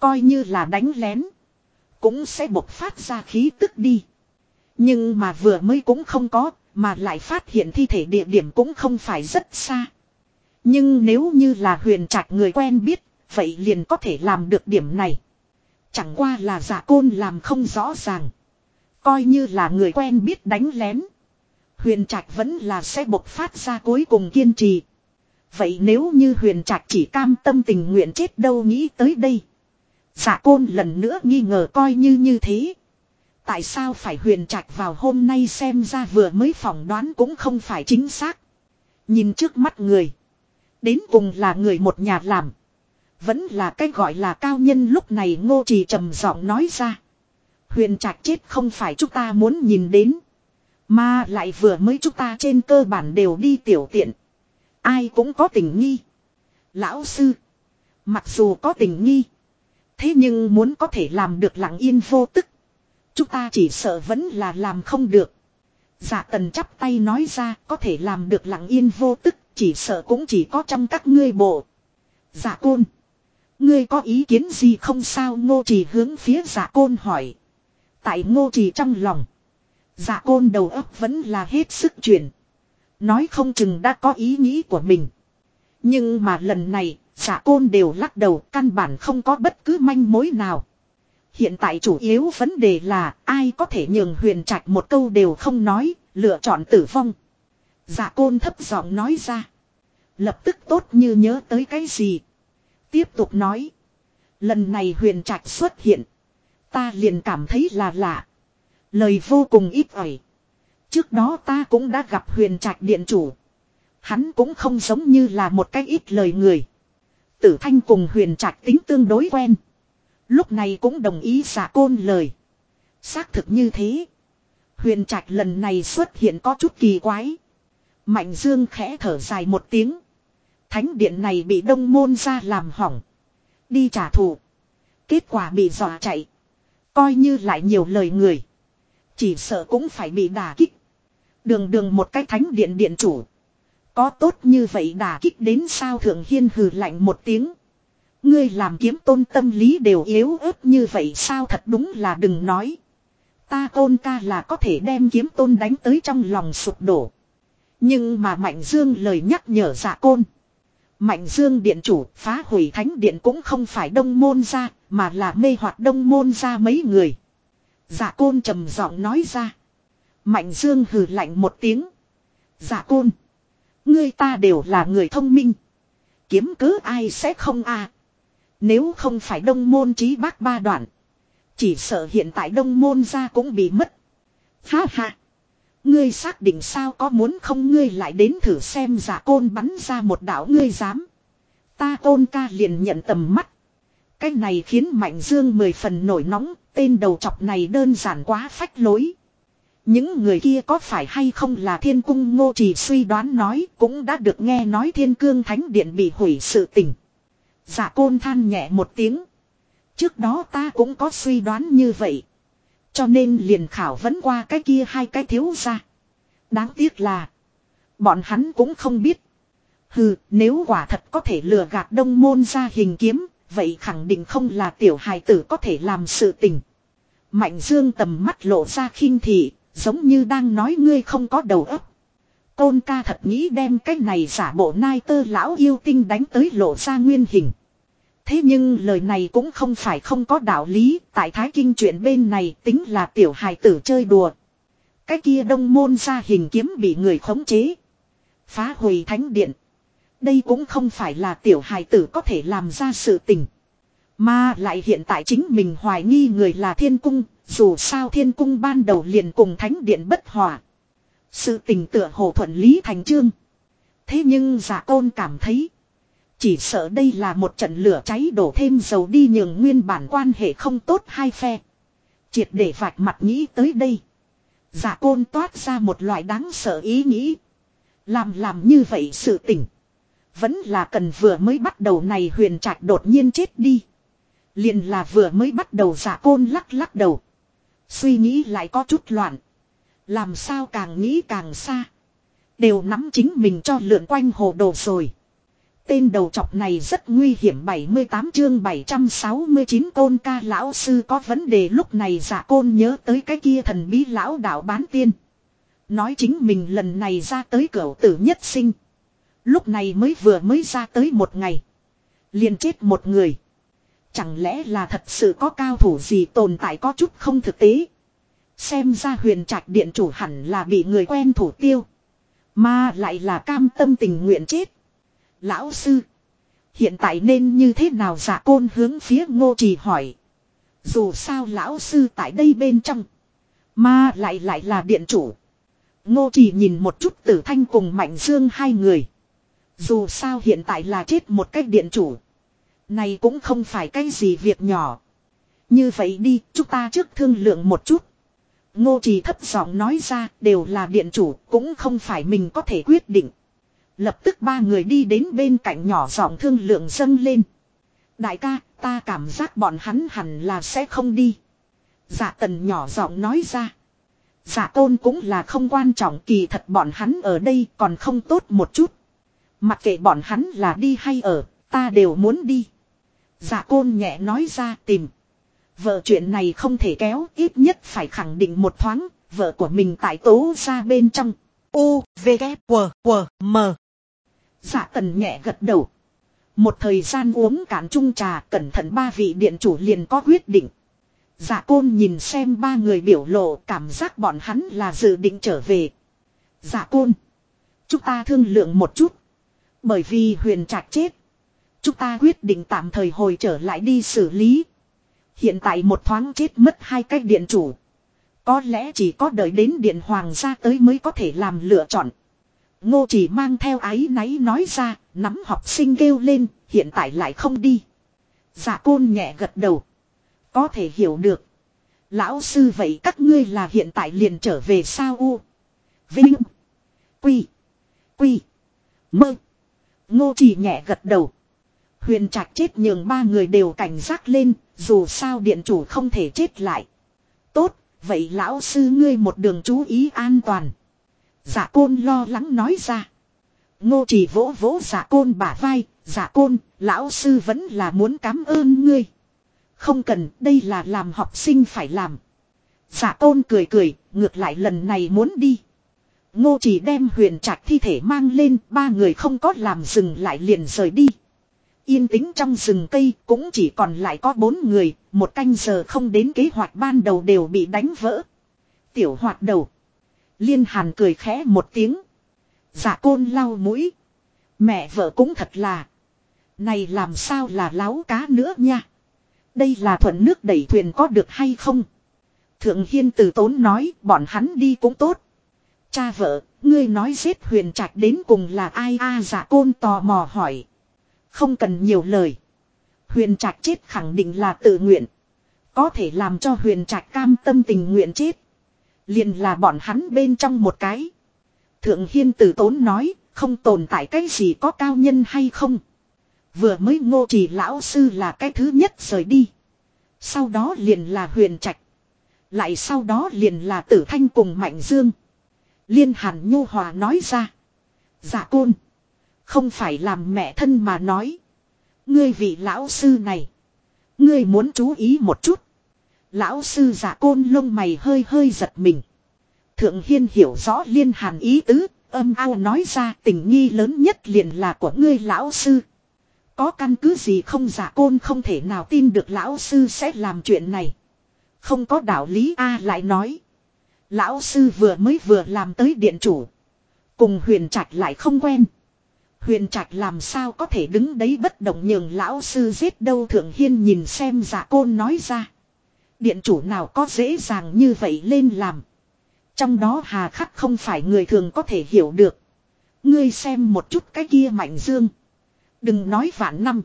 Coi như là đánh lén. Cũng sẽ bộc phát ra khí tức đi. Nhưng mà vừa mới cũng không có. Mà lại phát hiện thi thể địa điểm cũng không phải rất xa. Nhưng nếu như là huyền trạch người quen biết, vậy liền có thể làm được điểm này. Chẳng qua là giả côn làm không rõ ràng. Coi như là người quen biết đánh lén. Huyền trạch vẫn là sẽ bộc phát ra cuối cùng kiên trì. Vậy nếu như huyền trạch chỉ cam tâm tình nguyện chết đâu nghĩ tới đây. Dạ côn lần nữa nghi ngờ coi như như thế. Tại sao phải huyền trạch vào hôm nay xem ra vừa mới phỏng đoán cũng không phải chính xác. Nhìn trước mắt người. Đến cùng là người một nhà làm. Vẫn là cái gọi là cao nhân lúc này ngô trì trầm giọng nói ra. Huyền trạch chết không phải chúng ta muốn nhìn đến. Mà lại vừa mới chúng ta trên cơ bản đều đi tiểu tiện. Ai cũng có tình nghi. Lão sư. Mặc dù có tình nghi. Thế nhưng muốn có thể làm được lặng yên vô tức. Chúng ta chỉ sợ vẫn là làm không được. Giả tần chắp tay nói ra có thể làm được lặng yên vô tức. Chỉ sợ cũng chỉ có trong các ngươi bộ. Giả côn. Ngươi có ý kiến gì không sao ngô trì hướng phía giả côn hỏi. Tại ngô trì trong lòng. Giả côn đầu óc vẫn là hết sức chuyển. Nói không chừng đã có ý nghĩ của mình. Nhưng mà lần này, giả côn đều lắc đầu căn bản không có bất cứ manh mối nào. Hiện tại chủ yếu vấn đề là ai có thể nhường huyền trạch một câu đều không nói, lựa chọn tử vong. Giả côn thấp giọng nói ra. Lập tức tốt như nhớ tới cái gì. Tiếp tục nói. Lần này huyền trạch xuất hiện. Ta liền cảm thấy là lạ. Lời vô cùng ít ỏi. Trước đó ta cũng đã gặp huyền trạch điện chủ. Hắn cũng không giống như là một cách ít lời người. Tử thanh cùng huyền trạch tính tương đối quen. Lúc này cũng đồng ý giả côn lời. Xác thực như thế. Huyền trạch lần này xuất hiện có chút kỳ quái. Mạnh dương khẽ thở dài một tiếng. Thánh điện này bị đông môn ra làm hỏng. Đi trả thù. Kết quả bị dọa chạy. Coi như lại nhiều lời người. Chỉ sợ cũng phải bị đả kích. Đường đường một cái thánh điện điện chủ. Có tốt như vậy đả kích đến sao thượng hiên hừ lạnh một tiếng. Ngươi làm kiếm tôn tâm lý đều yếu ớt như vậy sao thật đúng là đừng nói. Ta tôn ca là có thể đem kiếm tôn đánh tới trong lòng sụp đổ. Nhưng mà Mạnh Dương lời nhắc nhở dạ côn. Mạnh Dương điện chủ phá hủy thánh điện cũng không phải đông môn ra mà là mê hoặc đông môn ra mấy người. Dạ côn trầm giọng nói ra. Mạnh Dương hừ lạnh một tiếng. Dạ côn. Ngươi ta đều là người thông minh. Kiếm cứ ai sẽ không à. Nếu không phải đông môn trí bác ba đoạn. Chỉ sợ hiện tại đông môn ra cũng bị mất. Ha ha. Ngươi xác định sao có muốn không ngươi lại đến thử xem giả côn bắn ra một đảo ngươi dám. Ta côn ca liền nhận tầm mắt. Cái này khiến Mạnh Dương mười phần nổi nóng, tên đầu chọc này đơn giản quá phách lối. Những người kia có phải hay không là thiên cung ngô chỉ suy đoán nói cũng đã được nghe nói thiên cương thánh điện bị hủy sự tình. Giả côn than nhẹ một tiếng. Trước đó ta cũng có suy đoán như vậy. Cho nên liền khảo vấn qua cái kia hai cái thiếu ra. Đáng tiếc là. Bọn hắn cũng không biết. Hừ, nếu quả thật có thể lừa gạt đông môn ra hình kiếm, vậy khẳng định không là tiểu hài tử có thể làm sự tình. Mạnh dương tầm mắt lộ ra khinh thị, giống như đang nói ngươi không có đầu óc. Côn ca thật nghĩ đem cái này giả bộ nai tơ lão yêu tinh đánh tới lộ ra nguyên hình. Thế nhưng lời này cũng không phải không có đạo lý, tại thái kinh chuyện bên này tính là tiểu hài tử chơi đùa. Cái kia đông môn ra hình kiếm bị người khống chế. Phá hủy thánh điện. Đây cũng không phải là tiểu hài tử có thể làm ra sự tình. Mà lại hiện tại chính mình hoài nghi người là thiên cung, dù sao thiên cung ban đầu liền cùng thánh điện bất hòa. Sự tình tựa hồ thuận lý thành trương. Thế nhưng giả tôn cảm thấy. Chỉ sợ đây là một trận lửa cháy đổ thêm dầu đi nhường nguyên bản quan hệ không tốt hai phe. Triệt để vạch mặt nghĩ tới đây. Giả côn toát ra một loại đáng sợ ý nghĩ. Làm làm như vậy sự tỉnh. Vẫn là cần vừa mới bắt đầu này huyền trạch đột nhiên chết đi. liền là vừa mới bắt đầu giả côn lắc lắc đầu. Suy nghĩ lại có chút loạn. Làm sao càng nghĩ càng xa. Đều nắm chính mình cho lượn quanh hồ đồ rồi. Tên đầu chọc này rất nguy hiểm 78 chương 769 côn ca lão sư có vấn đề lúc này giả côn nhớ tới cái kia thần bí lão đạo bán tiên. Nói chính mình lần này ra tới cửa tử nhất sinh. Lúc này mới vừa mới ra tới một ngày. liền chết một người. Chẳng lẽ là thật sự có cao thủ gì tồn tại có chút không thực tế. Xem ra huyền trạch điện chủ hẳn là bị người quen thủ tiêu. Mà lại là cam tâm tình nguyện chết. Lão sư. Hiện tại nên như thế nào giả côn hướng phía ngô trì hỏi. Dù sao lão sư tại đây bên trong. Mà lại lại là điện chủ. Ngô trì nhìn một chút tử thanh cùng mạnh dương hai người. Dù sao hiện tại là chết một cách điện chủ. Này cũng không phải cái gì việc nhỏ. Như vậy đi, chúng ta trước thương lượng một chút. Ngô trì thấp giọng nói ra, đều là điện chủ, cũng không phải mình có thể quyết định. Lập tức ba người đi đến bên cạnh nhỏ giọng thương lượng dâng lên. Đại ca, ta cảm giác bọn hắn hẳn là sẽ không đi. Dạ tần nhỏ giọng nói ra. Dạ tôn cũng là không quan trọng kỳ thật bọn hắn ở đây còn không tốt một chút. Mặc kệ bọn hắn là đi hay ở, ta đều muốn đi. Dạ côn nhẹ nói ra tìm. Vợ chuyện này không thể kéo, ít nhất phải khẳng định một thoáng, vợ của mình tại tố ra bên trong. U, V, K, W, W, M. Dạ tần nhẹ gật đầu. Một thời gian uống cạn chung trà cẩn thận ba vị điện chủ liền có quyết định. Dạ côn nhìn xem ba người biểu lộ cảm giác bọn hắn là dự định trở về. Dạ côn. Chúng ta thương lượng một chút. Bởi vì huyền trạch chết. Chúng ta quyết định tạm thời hồi trở lại đi xử lý. Hiện tại một thoáng chết mất hai cách điện chủ. Có lẽ chỉ có đợi đến điện hoàng gia tới mới có thể làm lựa chọn. Ngô chỉ mang theo ái náy nói ra, nắm học sinh kêu lên, hiện tại lại không đi. Dạ côn nhẹ gật đầu. Có thể hiểu được. Lão sư vậy các ngươi là hiện tại liền trở về sao u. Vinh. Quy. Quy. Mơ. Ngô chỉ nhẹ gật đầu. Huyền trạch chết nhường ba người đều cảnh giác lên, dù sao điện chủ không thể chết lại. Tốt, vậy lão sư ngươi một đường chú ý an toàn. Giả côn lo lắng nói ra. Ngô chỉ vỗ vỗ giả côn bả vai, giả côn, lão sư vẫn là muốn cảm ơn ngươi. Không cần, đây là làm học sinh phải làm. Giả côn cười cười, ngược lại lần này muốn đi. Ngô chỉ đem huyền trạch thi thể mang lên, ba người không có làm dừng lại liền rời đi. Yên tĩnh trong rừng cây cũng chỉ còn lại có bốn người, một canh giờ không đến kế hoạch ban đầu đều bị đánh vỡ. Tiểu hoạt đầu. Liên hàn cười khẽ một tiếng. Dạ côn lau mũi. Mẹ vợ cũng thật là. Này làm sao là láo cá nữa nha. Đây là thuận nước đẩy thuyền có được hay không? Thượng Hiên từ tốn nói bọn hắn đi cũng tốt. Cha vợ, ngươi nói giết huyền trạch đến cùng là ai a à, dạ côn tò mò hỏi. Không cần nhiều lời. Huyền trạch chết khẳng định là tự nguyện. Có thể làm cho huyền trạch cam tâm tình nguyện chết. Liền là bọn hắn bên trong một cái. Thượng Hiên tử tốn nói, không tồn tại cái gì có cao nhân hay không. Vừa mới ngô trì lão sư là cái thứ nhất rời đi. Sau đó liền là huyền trạch. Lại sau đó liền là tử thanh cùng mạnh dương. Liên hàn nhu hòa nói ra. giả côn. Không phải làm mẹ thân mà nói. Ngươi vị lão sư này. Ngươi muốn chú ý một chút. Lão sư giả côn lông mày hơi hơi giật mình. Thượng Hiên hiểu rõ liên hàn ý tứ, âm ao nói ra tình nghi lớn nhất liền là của ngươi lão sư. Có căn cứ gì không giả côn không thể nào tin được lão sư sẽ làm chuyện này. Không có đạo lý A lại nói. Lão sư vừa mới vừa làm tới điện chủ. Cùng huyền trạch lại không quen. Huyền trạch làm sao có thể đứng đấy bất động nhường lão sư giết đâu thượng hiên nhìn xem giả côn nói ra. Điện chủ nào có dễ dàng như vậy lên làm. Trong đó hà khắc không phải người thường có thể hiểu được. Ngươi xem một chút cái kia mạnh dương. Đừng nói vạn năm.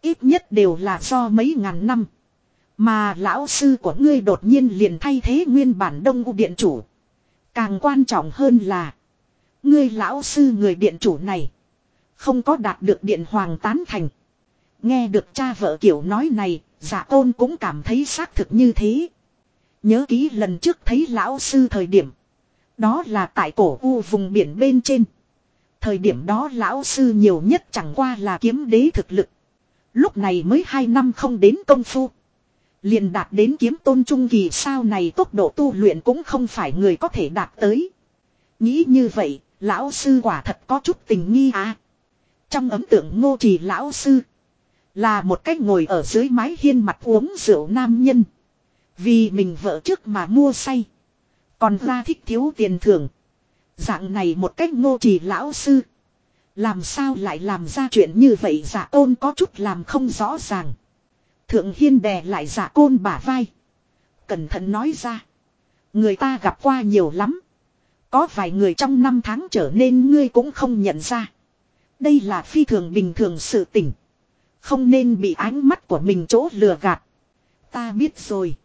Ít nhất đều là do mấy ngàn năm. Mà lão sư của ngươi đột nhiên liền thay thế nguyên bản đông u điện chủ. Càng quan trọng hơn là. Ngươi lão sư người điện chủ này. Không có đạt được điện hoàng tán thành. Nghe được cha vợ kiểu nói này, giả tôn cũng cảm thấy xác thực như thế. Nhớ ký lần trước thấy lão sư thời điểm. Đó là tại cổ u vùng biển bên trên. Thời điểm đó lão sư nhiều nhất chẳng qua là kiếm đế thực lực. Lúc này mới hai năm không đến công phu. liền đạt đến kiếm tôn trung kỳ sao này tốc độ tu luyện cũng không phải người có thể đạt tới. Nghĩ như vậy, lão sư quả thật có chút tình nghi à. Trong ấm tượng ngô trì lão sư. Là một cách ngồi ở dưới mái hiên mặt uống rượu nam nhân. Vì mình vợ trước mà mua say. Còn ra thích thiếu tiền thưởng. Dạng này một cách ngô trì lão sư. Làm sao lại làm ra chuyện như vậy giả côn có chút làm không rõ ràng. Thượng Hiên đè lại giả côn bả vai. Cẩn thận nói ra. Người ta gặp qua nhiều lắm. Có vài người trong năm tháng trở nên ngươi cũng không nhận ra. Đây là phi thường bình thường sự tình. Không nên bị ánh mắt của mình chỗ lừa gạt. Ta biết rồi.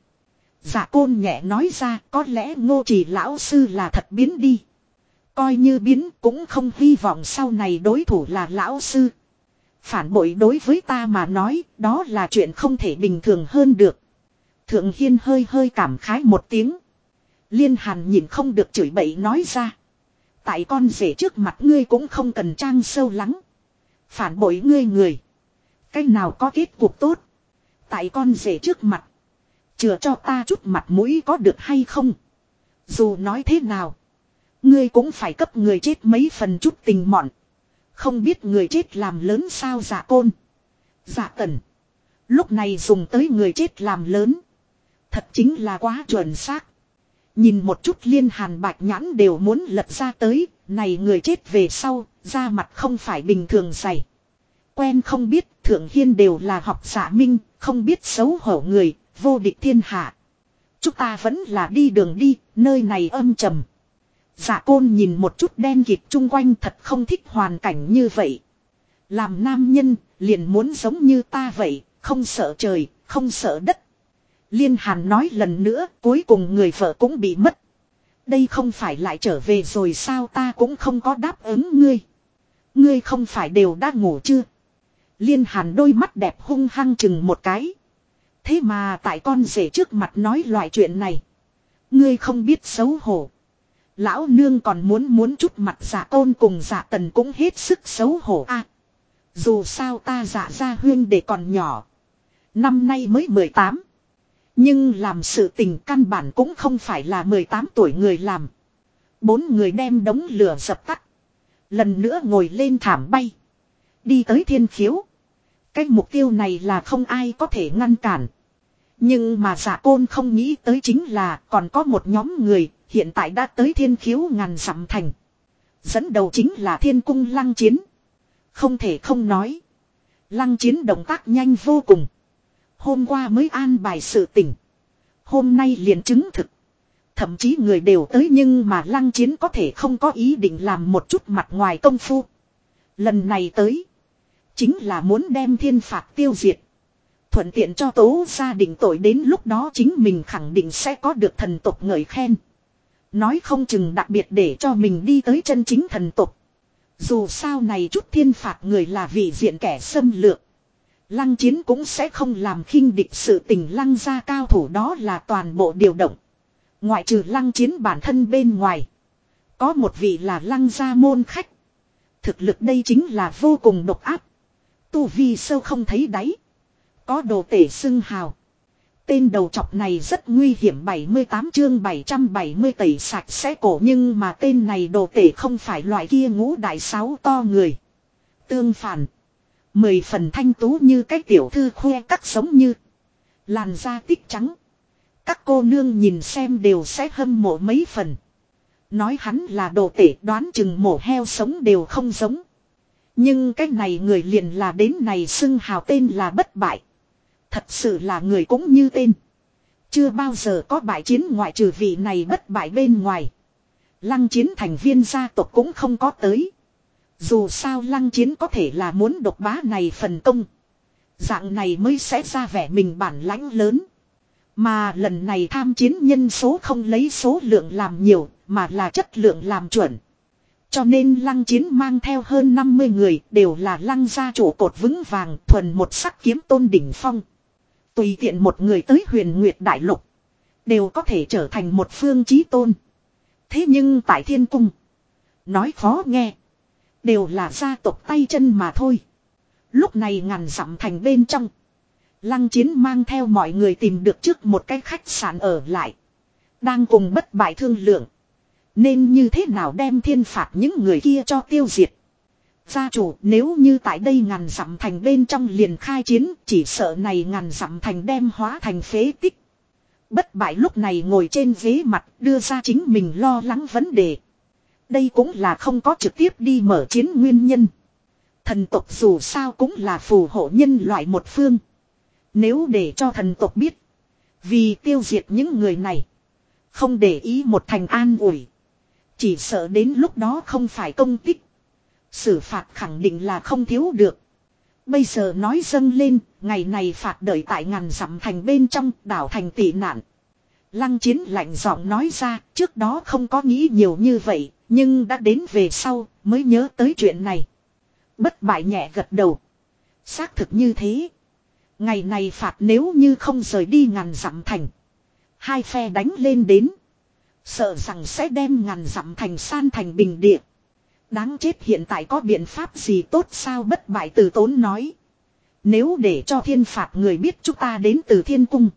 Giả côn nhẹ nói ra, có lẽ ngô chỉ lão sư là thật biến đi. Coi như biến cũng không hy vọng sau này đối thủ là lão sư. Phản bội đối với ta mà nói, đó là chuyện không thể bình thường hơn được. Thượng Hiên hơi hơi cảm khái một tiếng. Liên Hàn nhìn không được chửi bậy nói ra. Tại con rể trước mặt ngươi cũng không cần trang sâu lắng. Phản bội ngươi người. Cách nào có kết cục tốt. Tại con rể trước mặt. Chừa cho ta chút mặt mũi có được hay không. Dù nói thế nào. Ngươi cũng phải cấp người chết mấy phần chút tình mọn. Không biết người chết làm lớn sao giả côn. Giả tần. Lúc này dùng tới người chết làm lớn. Thật chính là quá chuẩn xác. Nhìn một chút liên hàn bạch nhãn đều muốn lật ra tới. Này người chết về sau, da mặt không phải bình thường dày. Quen không biết, thượng hiên đều là học giả minh, không biết xấu hổ người, vô địch thiên hạ. Chúng ta vẫn là đi đường đi, nơi này âm trầm. giả côn nhìn một chút đen kịt chung quanh thật không thích hoàn cảnh như vậy. Làm nam nhân, liền muốn giống như ta vậy, không sợ trời, không sợ đất. Liên Hàn nói lần nữa, cuối cùng người vợ cũng bị mất. Đây không phải lại trở về rồi sao ta cũng không có đáp ứng ngươi. Ngươi không phải đều đã ngủ chưa? Liên Hàn đôi mắt đẹp hung hăng chừng một cái. Thế mà tại con rể trước mặt nói loại chuyện này. Ngươi không biết xấu hổ. Lão nương còn muốn muốn chút mặt giả ôn cùng giả tần cũng hết sức xấu hổ a. dù sao ta giả ra huyên để còn nhỏ. Năm nay mới 18. Nhưng làm sự tình căn bản cũng không phải là 18 tuổi người làm. Bốn người đem đống lửa dập tắt. Lần nữa ngồi lên thảm bay. Đi tới thiên khiếu. Cái mục tiêu này là không ai có thể ngăn cản. Nhưng mà giả côn không nghĩ tới chính là còn có một nhóm người hiện tại đã tới thiên khiếu ngàn dặm thành. Dẫn đầu chính là thiên cung lăng chiến. Không thể không nói. Lăng chiến động tác nhanh vô cùng. Hôm qua mới an bài sự tỉnh. Hôm nay liền chứng thực. Thậm chí người đều tới nhưng mà lăng chiến có thể không có ý định làm một chút mặt ngoài công phu. Lần này tới. Chính là muốn đem thiên phạt tiêu diệt. Thuận tiện cho tố gia đình tội đến lúc đó chính mình khẳng định sẽ có được thần tục ngợi khen. Nói không chừng đặc biệt để cho mình đi tới chân chính thần tục. Dù sao này chút thiên phạt người là vị diện kẻ xâm lược. Lăng chiến cũng sẽ không làm khinh địch sự tình lăng gia cao thủ đó là toàn bộ điều động. Ngoại trừ lăng chiến bản thân bên ngoài. Có một vị là lăng gia môn khách. Thực lực đây chính là vô cùng độc áp. Tu vi sâu không thấy đáy. Có đồ tể xưng hào. Tên đầu chọc này rất nguy hiểm 78 chương 770 tẩy sạch sẽ cổ nhưng mà tên này đồ tể không phải loại kia ngũ đại sáu to người. Tương phản. Mười phần thanh tú như cái tiểu thư khoe cắt sống như. Làn da tích trắng. Các cô nương nhìn xem đều sẽ hâm mộ mấy phần. Nói hắn là đồ tể, đoán chừng mổ heo sống đều không giống. Nhưng cái này người liền là đến này xưng hào tên là bất bại. Thật sự là người cũng như tên. Chưa bao giờ có bại chiến ngoại trừ vị này bất bại bên ngoài. Lăng chiến thành viên gia tộc cũng không có tới. Dù sao lăng chiến có thể là muốn độc bá này phần công. Dạng này mới sẽ ra vẻ mình bản lãnh lớn. Mà lần này tham chiến nhân số không lấy số lượng làm nhiều, mà là chất lượng làm chuẩn. Cho nên lăng chiến mang theo hơn 50 người đều là lăng gia chủ cột vững vàng thuần một sắc kiếm tôn đỉnh phong. Tùy tiện một người tới huyền nguyệt đại lục. Đều có thể trở thành một phương chí tôn. Thế nhưng tại thiên cung. Nói khó nghe. Đều là gia tộc tay chân mà thôi. Lúc này ngàn dặm thành bên trong. Lăng chiến mang theo mọi người tìm được trước một cái khách sạn ở lại. Đang cùng bất bại thương lượng. Nên như thế nào đem thiên phạt những người kia cho tiêu diệt. Gia chủ, nếu như tại đây ngàn dặm thành bên trong liền khai chiến, chỉ sợ này ngàn dặm thành đem hóa thành phế tích. Bất bại lúc này ngồi trên ghế mặt, đưa ra chính mình lo lắng vấn đề. Đây cũng là không có trực tiếp đi mở chiến nguyên nhân. Thần tộc dù sao cũng là phù hộ nhân loại một phương. Nếu để cho thần tộc biết. Vì tiêu diệt những người này. Không để ý một thành an ủi. Chỉ sợ đến lúc đó không phải công tích. Xử phạt khẳng định là không thiếu được. Bây giờ nói dâng lên, ngày này phạt đợi tại ngàn dặm thành bên trong đảo thành tị nạn. Lăng chiến lạnh giọng nói ra, trước đó không có nghĩ nhiều như vậy, nhưng đã đến về sau, mới nhớ tới chuyện này. Bất bại nhẹ gật đầu. Xác thực như thế. Ngày này phạt nếu như không rời đi ngàn dặm thành. Hai phe đánh lên đến. Sợ rằng sẽ đem ngàn dặm thành san thành bình địa. Đáng chết hiện tại có biện pháp gì tốt sao bất bại từ tốn nói. Nếu để cho thiên phạt người biết chúng ta đến từ thiên cung.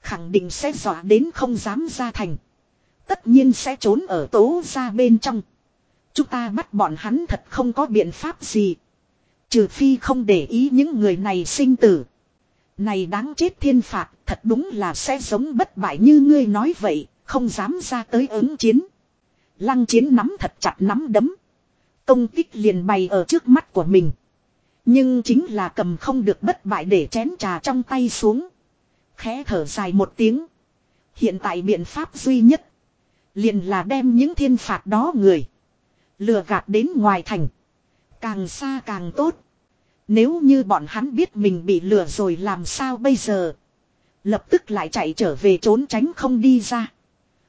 Khẳng định sẽ dọa đến không dám ra thành. Tất nhiên sẽ trốn ở tố ra bên trong. Chúng ta bắt bọn hắn thật không có biện pháp gì. Trừ phi không để ý những người này sinh tử. Này đáng chết thiên phạt, thật đúng là sẽ giống bất bại như ngươi nói vậy, không dám ra tới ứng chiến. Lăng chiến nắm thật chặt nắm đấm. Công kích liền bày ở trước mắt của mình. Nhưng chính là cầm không được bất bại để chén trà trong tay xuống. Khẽ thở dài một tiếng. Hiện tại biện pháp duy nhất. Liền là đem những thiên phạt đó người. Lừa gạt đến ngoài thành. Càng xa càng tốt. Nếu như bọn hắn biết mình bị lừa rồi làm sao bây giờ. Lập tức lại chạy trở về trốn tránh không đi ra.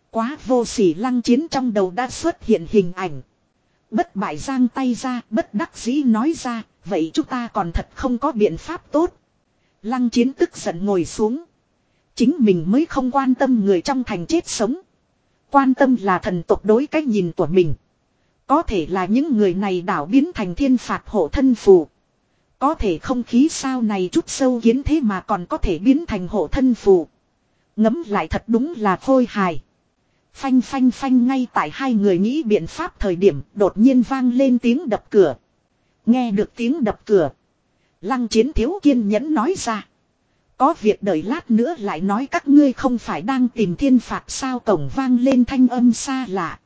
Quá vô sỉ lăng chiến trong đầu đã xuất hiện hình ảnh. Bất bại giang tay ra, bất đắc dĩ nói ra, vậy chúng ta còn thật không có biện pháp tốt. Lăng chiến tức giận ngồi xuống. Chính mình mới không quan tâm người trong thành chết sống. Quan tâm là thần tộc đối cách nhìn của mình. Có thể là những người này đảo biến thành thiên phạt hộ thân phù. Có thể không khí sao này chút sâu kiến thế mà còn có thể biến thành hộ thân phù. Ngấm lại thật đúng là khôi hài. Phanh phanh phanh ngay tại hai người nghĩ biện pháp thời điểm đột nhiên vang lên tiếng đập cửa. Nghe được tiếng đập cửa. Lăng chiến thiếu kiên nhẫn nói ra. Có việc đợi lát nữa lại nói các ngươi không phải đang tìm thiên phạt sao cổng vang lên thanh âm xa lạ.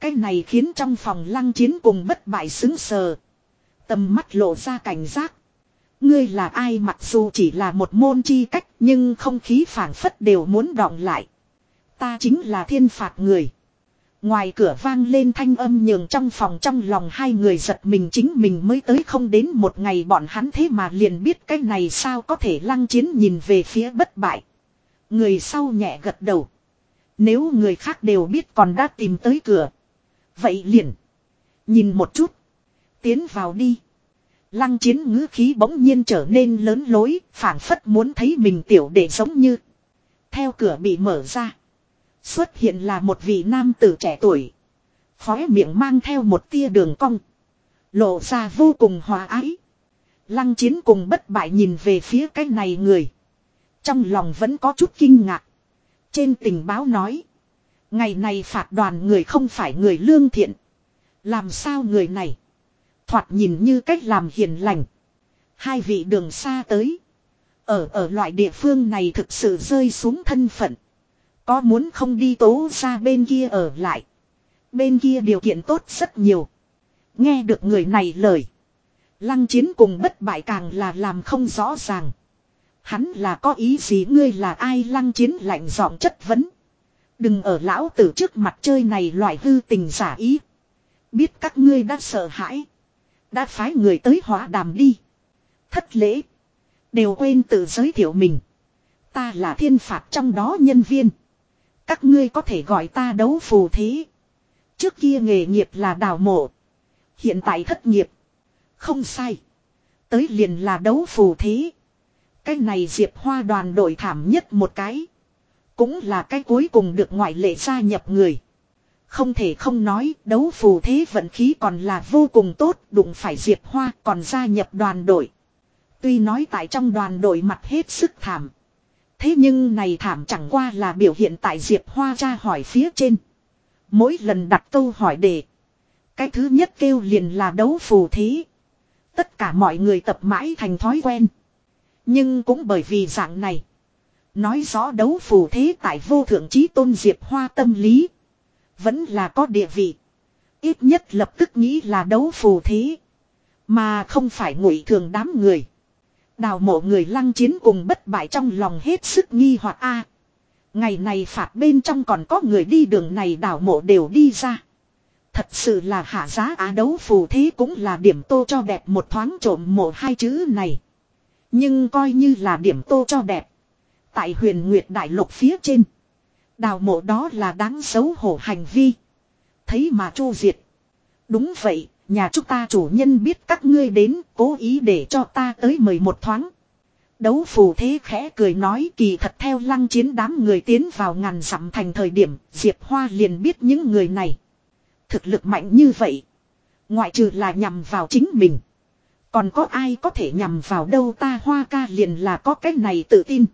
Cái này khiến trong phòng lăng chiến cùng bất bại xứng sờ. Tầm mắt lộ ra cảnh giác. Ngươi là ai mặc dù chỉ là một môn chi cách nhưng không khí phản phất đều muốn đọng lại. Ta chính là thiên phạt người. Ngoài cửa vang lên thanh âm nhường trong phòng trong lòng hai người giật mình chính mình mới tới không đến một ngày bọn hắn thế mà liền biết cái này sao có thể lăng chiến nhìn về phía bất bại. Người sau nhẹ gật đầu. Nếu người khác đều biết còn đã tìm tới cửa. Vậy liền. Nhìn một chút. Tiến vào đi. Lăng chiến ngữ khí bỗng nhiên trở nên lớn lối, phảng phất muốn thấy mình tiểu để giống như. Theo cửa bị mở ra. Xuất hiện là một vị nam tử trẻ tuổi. Khóe miệng mang theo một tia đường cong. Lộ ra vô cùng hòa ái. Lăng chiến cùng bất bại nhìn về phía cái này người. Trong lòng vẫn có chút kinh ngạc. Trên tình báo nói. Ngày này phạt đoàn người không phải người lương thiện. Làm sao người này. Thoạt nhìn như cách làm hiền lành. Hai vị đường xa tới. Ở ở loại địa phương này thực sự rơi xuống thân phận. Có muốn không đi tố ra bên kia ở lại. Bên kia điều kiện tốt rất nhiều. Nghe được người này lời. Lăng chiến cùng bất bại càng là làm không rõ ràng. Hắn là có ý gì ngươi là ai lăng chiến lạnh giọng chất vấn. Đừng ở lão tử trước mặt chơi này loại hư tình giả ý. Biết các ngươi đã sợ hãi. Đã phái người tới hóa đàm đi. Thất lễ. Đều quên tự giới thiệu mình. Ta là thiên phạt trong đó nhân viên. Các ngươi có thể gọi ta đấu phù thế. Trước kia nghề nghiệp là đào mộ. Hiện tại thất nghiệp. Không sai. Tới liền là đấu phù thế. Cái này diệp hoa đoàn đội thảm nhất một cái. Cũng là cái cuối cùng được ngoại lệ gia nhập người. Không thể không nói, đấu phù thế vận khí còn là vô cùng tốt, đụng phải diệp hoa còn gia nhập đoàn đội. Tuy nói tại trong đoàn đội mặt hết sức thảm. Thế nhưng này thảm chẳng qua là biểu hiện tại Diệp Hoa tra hỏi phía trên. Mỗi lần đặt câu hỏi đề. Cái thứ nhất kêu liền là đấu phù thí. Tất cả mọi người tập mãi thành thói quen. Nhưng cũng bởi vì dạng này. Nói rõ đấu phù thế tại vô thượng trí tôn Diệp Hoa tâm lý. Vẫn là có địa vị. Ít nhất lập tức nghĩ là đấu phù thế. Mà không phải ngụy thường đám người. Đào mộ người lăng chiến cùng bất bại trong lòng hết sức nghi hoặc a Ngày này phạt bên trong còn có người đi đường này đào mộ đều đi ra. Thật sự là hạ giá á đấu phù thế cũng là điểm tô cho đẹp một thoáng trộm mộ hai chữ này. Nhưng coi như là điểm tô cho đẹp. Tại huyền Nguyệt Đại Lục phía trên. Đào mộ đó là đáng xấu hổ hành vi. Thấy mà chu diệt. Đúng vậy, nhà chúng ta chủ nhân biết các ngươi đến, cố ý để cho ta tới mời một thoáng. Đấu phù thế khẽ cười nói kỳ thật theo lăng chiến đám người tiến vào ngàn dặm thành thời điểm, Diệp Hoa liền biết những người này. Thực lực mạnh như vậy. Ngoại trừ là nhằm vào chính mình. Còn có ai có thể nhằm vào đâu ta hoa ca liền là có cái này tự tin.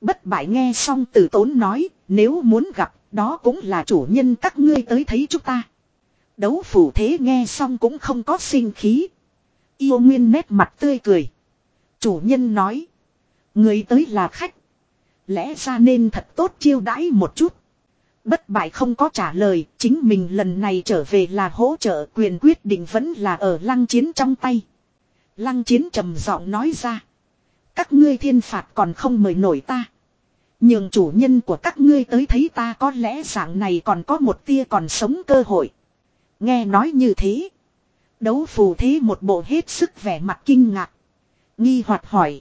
Bất bại nghe xong từ tốn nói, nếu muốn gặp, đó cũng là chủ nhân các ngươi tới thấy chúng ta. Đấu phủ thế nghe xong cũng không có sinh khí. Yêu nguyên nét mặt tươi cười. Chủ nhân nói. Người tới là khách. Lẽ ra nên thật tốt chiêu đãi một chút. Bất bại không có trả lời, chính mình lần này trở về là hỗ trợ quyền quyết định vẫn là ở lăng chiến trong tay. Lăng chiến trầm giọng nói ra. Các ngươi thiên phạt còn không mời nổi ta. nhưng chủ nhân của các ngươi tới thấy ta có lẽ dạng này còn có một tia còn sống cơ hội. Nghe nói như thế. Đấu phù thế một bộ hết sức vẻ mặt kinh ngạc. Nghi hoặc hỏi.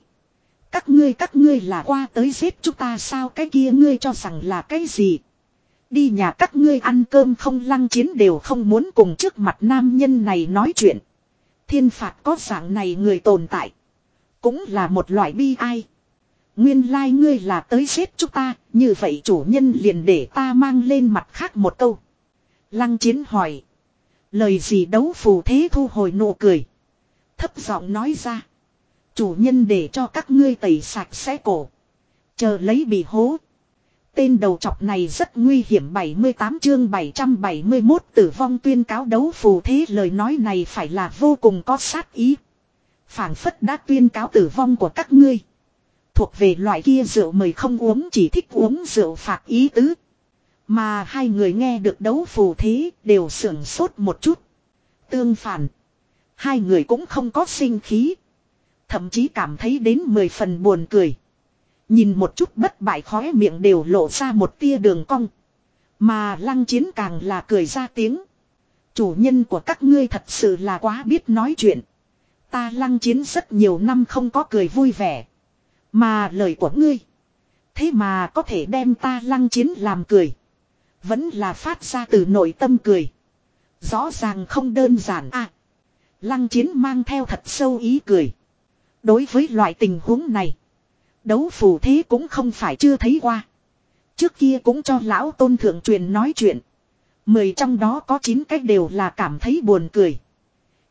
Các ngươi các ngươi là qua tới giết chúng ta sao cái kia ngươi cho rằng là cái gì. Đi nhà các ngươi ăn cơm không lăng chiến đều không muốn cùng trước mặt nam nhân này nói chuyện. Thiên phạt có dạng này người tồn tại. Cũng là một loại bi ai. Nguyên lai like ngươi là tới giết chúng ta, như vậy chủ nhân liền để ta mang lên mặt khác một câu. Lăng chiến hỏi. Lời gì đấu phù thế thu hồi nụ cười. Thấp giọng nói ra. Chủ nhân để cho các ngươi tẩy sạch sẽ cổ. Chờ lấy bị hố. Tên đầu chọc này rất nguy hiểm 78 chương 771 tử vong tuyên cáo đấu phù thế lời nói này phải là vô cùng có sát ý. phảng phất đã tuyên cáo tử vong của các ngươi. Thuộc về loại kia rượu mời không uống, chỉ thích uống rượu phạt ý tứ. Mà hai người nghe được đấu phù thế đều sưởng sốt một chút. Tương phản. Hai người cũng không có sinh khí. Thậm chí cảm thấy đến mười phần buồn cười. Nhìn một chút bất bại khóe miệng đều lộ ra một tia đường cong. Mà lăng chiến càng là cười ra tiếng. Chủ nhân của các ngươi thật sự là quá biết nói chuyện. Ta lăng chiến rất nhiều năm không có cười vui vẻ. Mà lời của ngươi. Thế mà có thể đem ta lăng chiến làm cười. Vẫn là phát ra từ nội tâm cười. Rõ ràng không đơn giản à. Lăng chiến mang theo thật sâu ý cười. Đối với loại tình huống này. Đấu phù thế cũng không phải chưa thấy qua. Trước kia cũng cho lão tôn thượng truyền nói chuyện. Mười trong đó có chín cách đều là cảm thấy buồn cười.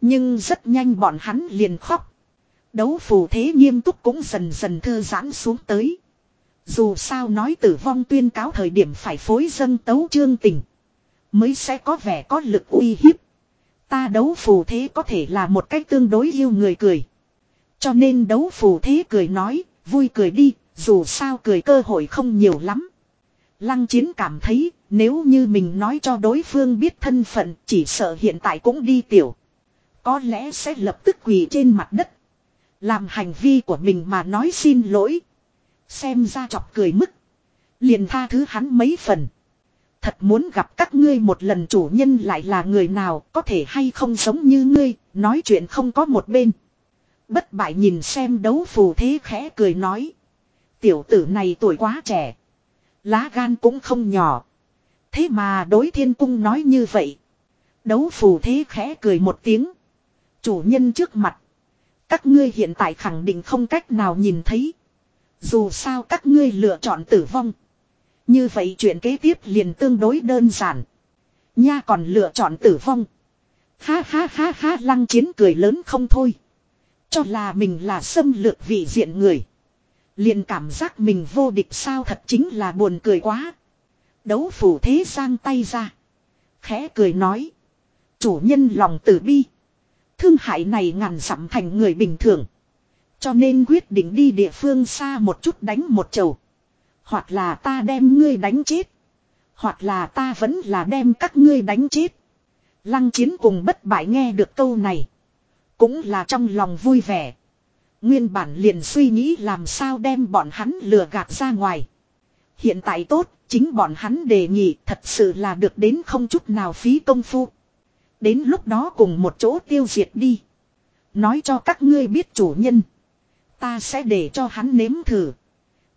Nhưng rất nhanh bọn hắn liền khóc. Đấu phù thế nghiêm túc cũng dần dần thư giãn xuống tới. Dù sao nói tử vong tuyên cáo thời điểm phải phối dân tấu chương tình. Mới sẽ có vẻ có lực uy hiếp. Ta đấu phù thế có thể là một cách tương đối yêu người cười. Cho nên đấu phù thế cười nói, vui cười đi, dù sao cười cơ hội không nhiều lắm. Lăng chiến cảm thấy, nếu như mình nói cho đối phương biết thân phận, chỉ sợ hiện tại cũng đi tiểu. Có lẽ sẽ lập tức quỳ trên mặt đất. Làm hành vi của mình mà nói xin lỗi. Xem ra chọc cười mức. Liền tha thứ hắn mấy phần. Thật muốn gặp các ngươi một lần chủ nhân lại là người nào có thể hay không giống như ngươi, nói chuyện không có một bên. Bất bại nhìn xem đấu phù thế khẽ cười nói. Tiểu tử này tuổi quá trẻ. Lá gan cũng không nhỏ. Thế mà đối thiên cung nói như vậy. Đấu phù thế khẽ cười một tiếng. Chủ nhân trước mặt. Các ngươi hiện tại khẳng định không cách nào nhìn thấy. Dù sao các ngươi lựa chọn tử vong. Như vậy chuyện kế tiếp liền tương đối đơn giản. Nha còn lựa chọn tử vong. Ha ha ha ha, lăng chiến cười lớn không thôi. Cho là mình là xâm lược vị diện người. Liền cảm giác mình vô địch sao thật chính là buồn cười quá. Đấu phủ thế sang tay ra. Khẽ cười nói. Chủ nhân lòng tử bi. Thương hại này ngàn dặm thành người bình thường. Cho nên quyết định đi địa phương xa một chút đánh một chầu. Hoặc là ta đem ngươi đánh chết. Hoặc là ta vẫn là đem các ngươi đánh chết. Lăng chiến cùng bất bại nghe được câu này. Cũng là trong lòng vui vẻ. Nguyên bản liền suy nghĩ làm sao đem bọn hắn lừa gạt ra ngoài. Hiện tại tốt, chính bọn hắn đề nghị thật sự là được đến không chút nào phí công phu. Đến lúc đó cùng một chỗ tiêu diệt đi. Nói cho các ngươi biết chủ nhân. Ta sẽ để cho hắn nếm thử.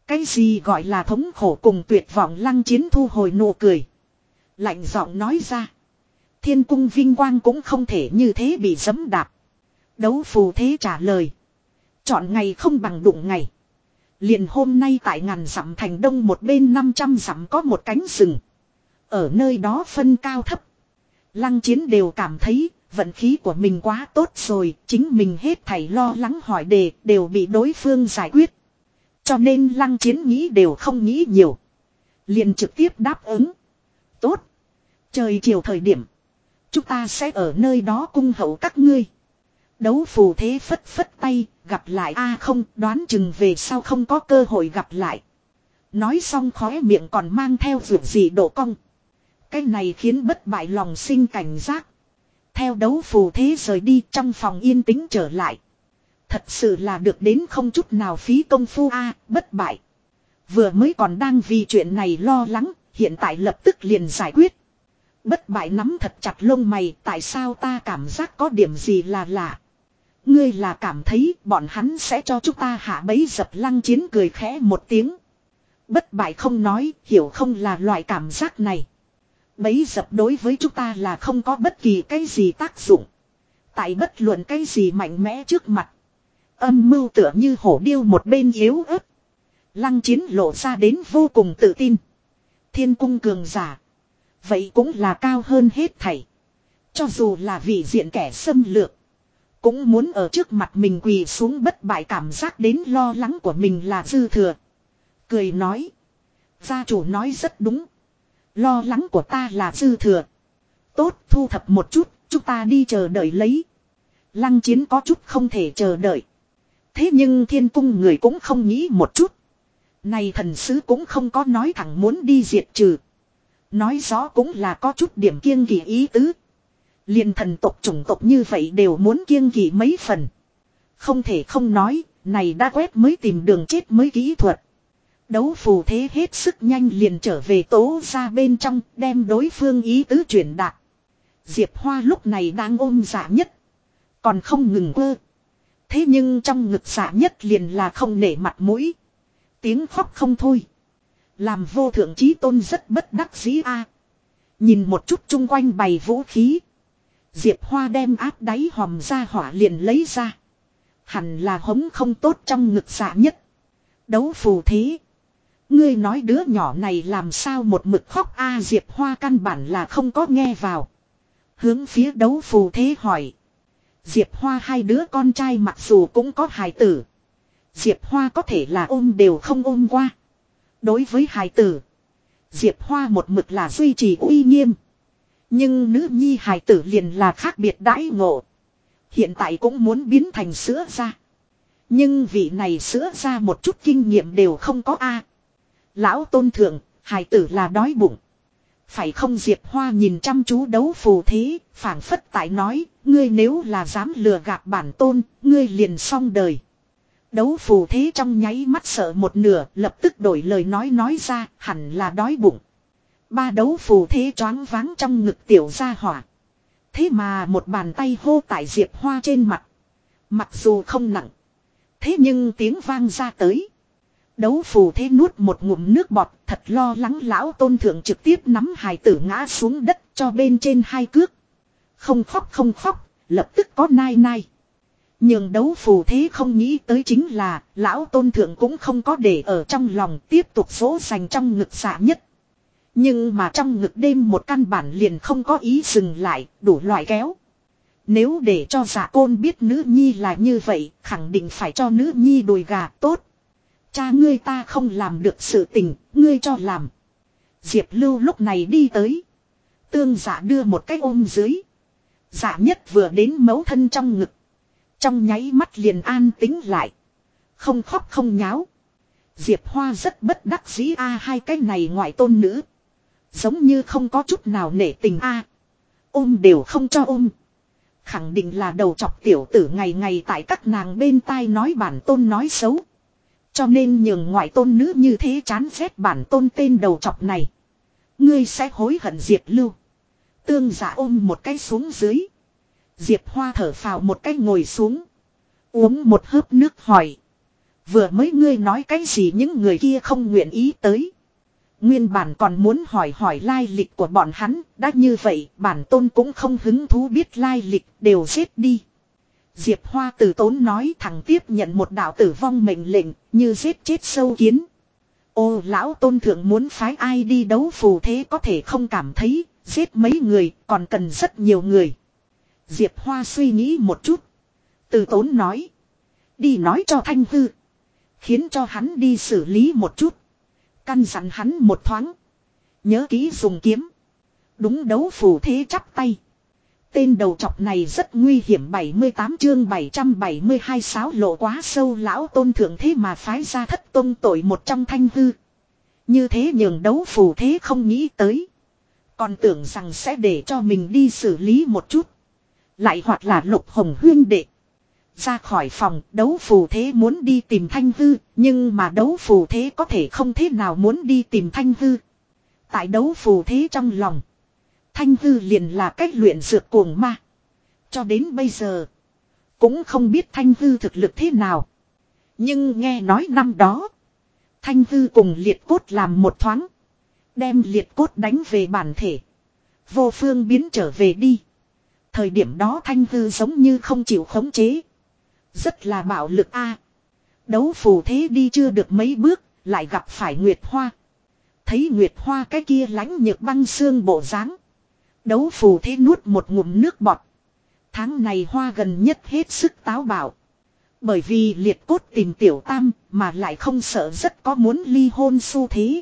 Cái gì gọi là thống khổ cùng tuyệt vọng lăng chiến thu hồi nụ cười. Lạnh giọng nói ra. Thiên cung vinh quang cũng không thể như thế bị dấm đạp. Đấu phù thế trả lời. Chọn ngày không bằng đụng ngày. Liền hôm nay tại ngàn dặm thành đông một bên 500 dặm có một cánh rừng. Ở nơi đó phân cao thấp. Lăng chiến đều cảm thấy vận khí của mình quá tốt rồi. Chính mình hết thảy lo lắng hỏi đề đều bị đối phương giải quyết. Cho nên lăng chiến nghĩ đều không nghĩ nhiều. Liền trực tiếp đáp ứng. Tốt. Trời chiều thời điểm. Chúng ta sẽ ở nơi đó cung hậu các ngươi. Đấu phù thế phất phất tay, gặp lại a không đoán chừng về sau không có cơ hội gặp lại. Nói xong khóe miệng còn mang theo vượt gì độ cong. Cái này khiến bất bại lòng sinh cảnh giác. Theo đấu phù thế rời đi trong phòng yên tĩnh trở lại. Thật sự là được đến không chút nào phí công phu a bất bại. Vừa mới còn đang vì chuyện này lo lắng, hiện tại lập tức liền giải quyết. Bất bại nắm thật chặt lông mày, tại sao ta cảm giác có điểm gì là lạ. Ngươi là cảm thấy bọn hắn sẽ cho chúng ta hạ bấy dập lăng chiến cười khẽ một tiếng. Bất bại không nói, hiểu không là loại cảm giác này. Bấy dập đối với chúng ta là không có bất kỳ cái gì tác dụng. Tại bất luận cái gì mạnh mẽ trước mặt. Âm mưu tựa như hổ điêu một bên yếu ớt. Lăng chiến lộ ra đến vô cùng tự tin. Thiên cung cường giả. Vậy cũng là cao hơn hết thảy. Cho dù là vị diện kẻ xâm lược. Cũng muốn ở trước mặt mình quỳ xuống bất bại cảm giác đến lo lắng của mình là dư thừa. Cười nói. Gia chủ nói rất đúng. Lo lắng của ta là dư thừa. Tốt thu thập một chút, chúng ta đi chờ đợi lấy. Lăng chiến có chút không thể chờ đợi. Thế nhưng thiên cung người cũng không nghĩ một chút. Này thần sứ cũng không có nói thẳng muốn đi diệt trừ. Nói rõ cũng là có chút điểm kiêng kỳ ý tứ. liền thần tộc chủng tộc như vậy đều muốn kiêng kỳ mấy phần. Không thể không nói, này đã quét mới tìm đường chết mới kỹ thuật. Đấu phù thế hết sức nhanh liền trở về tố ra bên trong, đem đối phương ý tứ chuyển đạt. Diệp Hoa lúc này đang ôm giả nhất. Còn không ngừng quơ. Thế nhưng trong ngực giả nhất liền là không nể mặt mũi. Tiếng khóc không thôi. Làm vô thượng trí tôn rất bất đắc dĩ a. À. Nhìn một chút chung quanh bày vũ khí. Diệp Hoa đem áp đáy hòm ra hỏa liền lấy ra. Hẳn là hống không tốt trong ngực giả nhất. Đấu phù thế. Ngươi nói đứa nhỏ này làm sao một mực khóc a Diệp Hoa căn bản là không có nghe vào. Hướng phía đấu phù thế hỏi. Diệp Hoa hai đứa con trai mặc dù cũng có hài tử. Diệp Hoa có thể là ôm đều không ôm qua. Đối với hài tử. Diệp Hoa một mực là duy trì uy nghiêm. Nhưng nữ nhi hài tử liền là khác biệt đãi ngộ. Hiện tại cũng muốn biến thành sữa ra. Nhưng vị này sữa ra một chút kinh nghiệm đều không có a. Lão tôn thượng, hài tử là đói bụng. Phải không Diệp Hoa nhìn chăm chú đấu phù thế, phảng phất tại nói, ngươi nếu là dám lừa gạt bản tôn, ngươi liền xong đời. Đấu phù thế trong nháy mắt sợ một nửa, lập tức đổi lời nói nói ra, hẳn là đói bụng. Ba đấu phù thế choáng váng trong ngực tiểu gia hỏa. Thế mà một bàn tay hô tại Diệp Hoa trên mặt. Mặc dù không nặng. Thế nhưng tiếng vang ra tới. Đấu phù thế nuốt một ngụm nước bọt thật lo lắng lão tôn thượng trực tiếp nắm hài tử ngã xuống đất cho bên trên hai cước. Không khóc không khóc, lập tức có nai nai. Nhưng đấu phù thế không nghĩ tới chính là lão tôn thượng cũng không có để ở trong lòng tiếp tục vỗ dành trong ngực xạ nhất. Nhưng mà trong ngực đêm một căn bản liền không có ý dừng lại, đủ loại kéo. Nếu để cho giả côn biết nữ nhi là như vậy, khẳng định phải cho nữ nhi đùi gà tốt. Cha ngươi ta không làm được sự tình, ngươi cho làm. Diệp Lưu lúc này đi tới. Tương giả đưa một cái ôm dưới. Giả nhất vừa đến mấu thân trong ngực. Trong nháy mắt liền an tính lại. Không khóc không nháo. Diệp Hoa rất bất đắc dĩ a hai cái này ngoại tôn nữ. Giống như không có chút nào nể tình a Ôm đều không cho ôm. Khẳng định là đầu chọc tiểu tử ngày ngày tại các nàng bên tai nói bản tôn nói xấu. Cho nên nhường ngoại tôn nữ như thế chán ghét bản tôn tên đầu chọc này. Ngươi sẽ hối hận diệt lưu. Tương giả ôm một cái xuống dưới. Diệp Hoa thở phào một cái ngồi xuống. Uống một hớp nước hỏi. Vừa mới ngươi nói cái gì những người kia không nguyện ý tới. Nguyên bản còn muốn hỏi hỏi lai lịch của bọn hắn, đã như vậy bản tôn cũng không hứng thú biết lai lịch, đều giết đi. Diệp Hoa từ tốn nói thẳng tiếp nhận một đạo tử vong mệnh lệnh, như giết chết sâu kiến. Ô lão tôn thượng muốn phái ai đi đấu phù thế có thể không cảm thấy, giết mấy người, còn cần rất nhiều người. Diệp Hoa suy nghĩ một chút. Từ tốn nói. Đi nói cho Thanh Hư. Khiến cho hắn đi xử lý một chút. Căn dặn hắn một thoáng. Nhớ kỹ dùng kiếm. Đúng đấu phù thế chắp tay. Tên đầu trọc này rất nguy hiểm 78 chương 772 sáo lộ quá sâu, lão tôn thượng thế mà phái ra thất tôn tội một trong thanh hư. Như thế nhường đấu phù thế không nghĩ tới. Còn tưởng rằng sẽ để cho mình đi xử lý một chút. Lại hoặc là lục hồng huyên đệ. Ra khỏi phòng, đấu phù thế muốn đi tìm thanh hư. Nhưng mà đấu phù thế có thể không thế nào muốn đi tìm thanh hư. Tại đấu phù thế trong lòng. Thanh hư liền là cách luyện dược cuồng ma. Cho đến bây giờ. Cũng không biết thanh hư thực lực thế nào. Nhưng nghe nói năm đó. Thanh hư cùng liệt cốt làm một thoáng. Đem liệt cốt đánh về bản thể. Vô phương biến trở về đi. Thời điểm đó thanh hư giống như không chịu khống chế. Rất là bạo lực a. Đấu phù thế đi chưa được mấy bước, lại gặp phải Nguyệt Hoa. Thấy Nguyệt Hoa cái kia lãnh nhược băng xương bộ dáng Đấu phù thế nuốt một ngụm nước bọt. Tháng này Hoa gần nhất hết sức táo bạo. Bởi vì liệt cốt tìm tiểu tam mà lại không sợ rất có muốn ly hôn xu thế.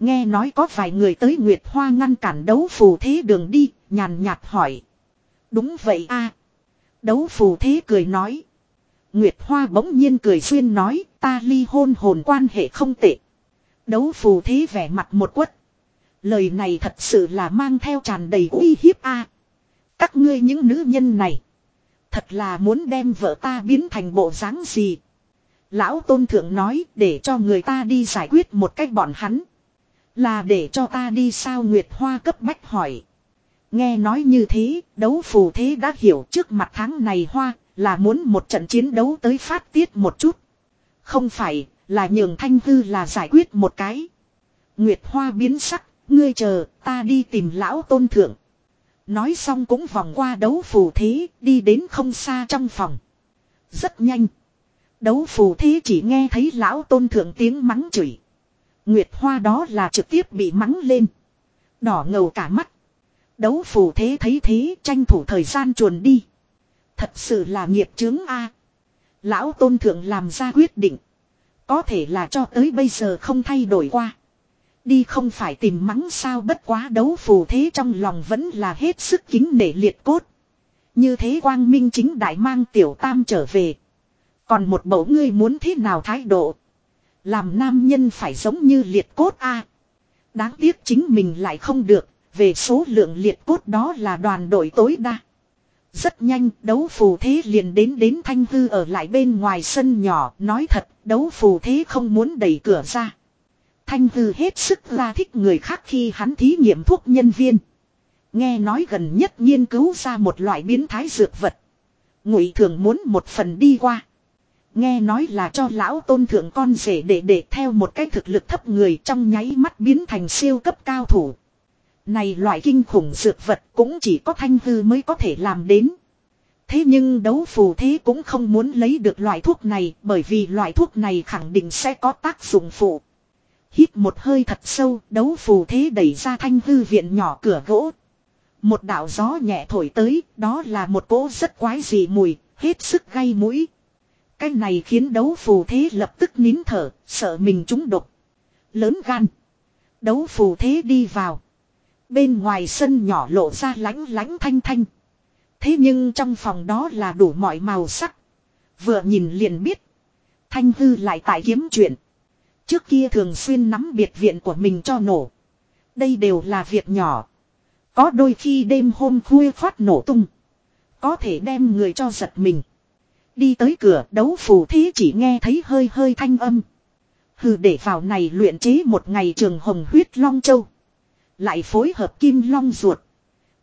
Nghe nói có vài người tới Nguyệt Hoa ngăn cản đấu phù thế đường đi, nhàn nhạt hỏi. Đúng vậy a Đấu phù thế cười nói. Nguyệt Hoa bỗng nhiên cười xuyên nói ta ly hôn hồn quan hệ không tệ. Đấu phù thế vẻ mặt một quất. Lời này thật sự là mang theo tràn đầy uy hiếp a. Các ngươi những nữ nhân này. Thật là muốn đem vợ ta biến thành bộ dáng gì. Lão tôn thượng nói để cho người ta đi giải quyết một cách bọn hắn. Là để cho ta đi sao Nguyệt Hoa cấp bách hỏi. Nghe nói như thế, đấu phù thế đã hiểu trước mặt tháng này Hoa là muốn một trận chiến đấu tới phát tiết một chút. Không phải là nhường thanh hư là giải quyết một cái. Nguyệt Hoa biến sắc, ngươi chờ, ta đi tìm lão tôn thượng. Nói xong cũng vòng qua đấu phù thế, đi đến không xa trong phòng. Rất nhanh. Đấu phù thế chỉ nghe thấy lão tôn thượng tiếng mắng chửi. Nguyệt Hoa đó là trực tiếp bị mắng lên. Đỏ ngầu cả mắt. Đấu phù thế thấy thế tranh thủ thời gian chuồn đi. Thật sự là nghiệp chướng A. Lão tôn thượng làm ra quyết định. Có thể là cho tới bây giờ không thay đổi qua. Đi không phải tìm mắng sao bất quá đấu phù thế trong lòng vẫn là hết sức kính nể liệt cốt. Như thế quang minh chính đại mang tiểu tam trở về. Còn một mẫu ngươi muốn thế nào thái độ. Làm nam nhân phải giống như liệt cốt a Đáng tiếc chính mình lại không được. Về số lượng liệt cốt đó là đoàn đội tối đa. Rất nhanh, đấu phù thế liền đến đến thanh hư ở lại bên ngoài sân nhỏ. Nói thật, đấu phù thế không muốn đẩy cửa ra. Thanh Tư hết sức ra thích người khác khi hắn thí nghiệm thuốc nhân viên. Nghe nói gần nhất nghiên cứu ra một loại biến thái dược vật. Ngụy thường muốn một phần đi qua. Nghe nói là cho lão tôn thượng con rể để để theo một cái thực lực thấp người trong nháy mắt biến thành siêu cấp cao thủ. Này loại kinh khủng dược vật cũng chỉ có thanh hư mới có thể làm đến. Thế nhưng đấu phù thế cũng không muốn lấy được loại thuốc này bởi vì loại thuốc này khẳng định sẽ có tác dụng phụ. Hít một hơi thật sâu, đấu phù thế đẩy ra thanh hư viện nhỏ cửa gỗ. Một đạo gió nhẹ thổi tới, đó là một cỗ rất quái dị mùi, hết sức gây mũi. Cái này khiến đấu phù thế lập tức nín thở, sợ mình trúng độc. Lớn gan. Đấu phù thế đi vào. Bên ngoài sân nhỏ lộ ra lánh lánh thanh thanh. Thế nhưng trong phòng đó là đủ mọi màu sắc. Vừa nhìn liền biết. Thanh hư lại tại kiếm chuyện. Trước kia thường xuyên nắm biệt viện của mình cho nổ. Đây đều là việc nhỏ. Có đôi khi đêm hôm khuya phát nổ tung. Có thể đem người cho giật mình. Đi tới cửa, đấu phù thế chỉ nghe thấy hơi hơi thanh âm. Hừ, để vào này luyện chế một ngày trường hồng huyết long châu. Lại phối hợp kim long ruột.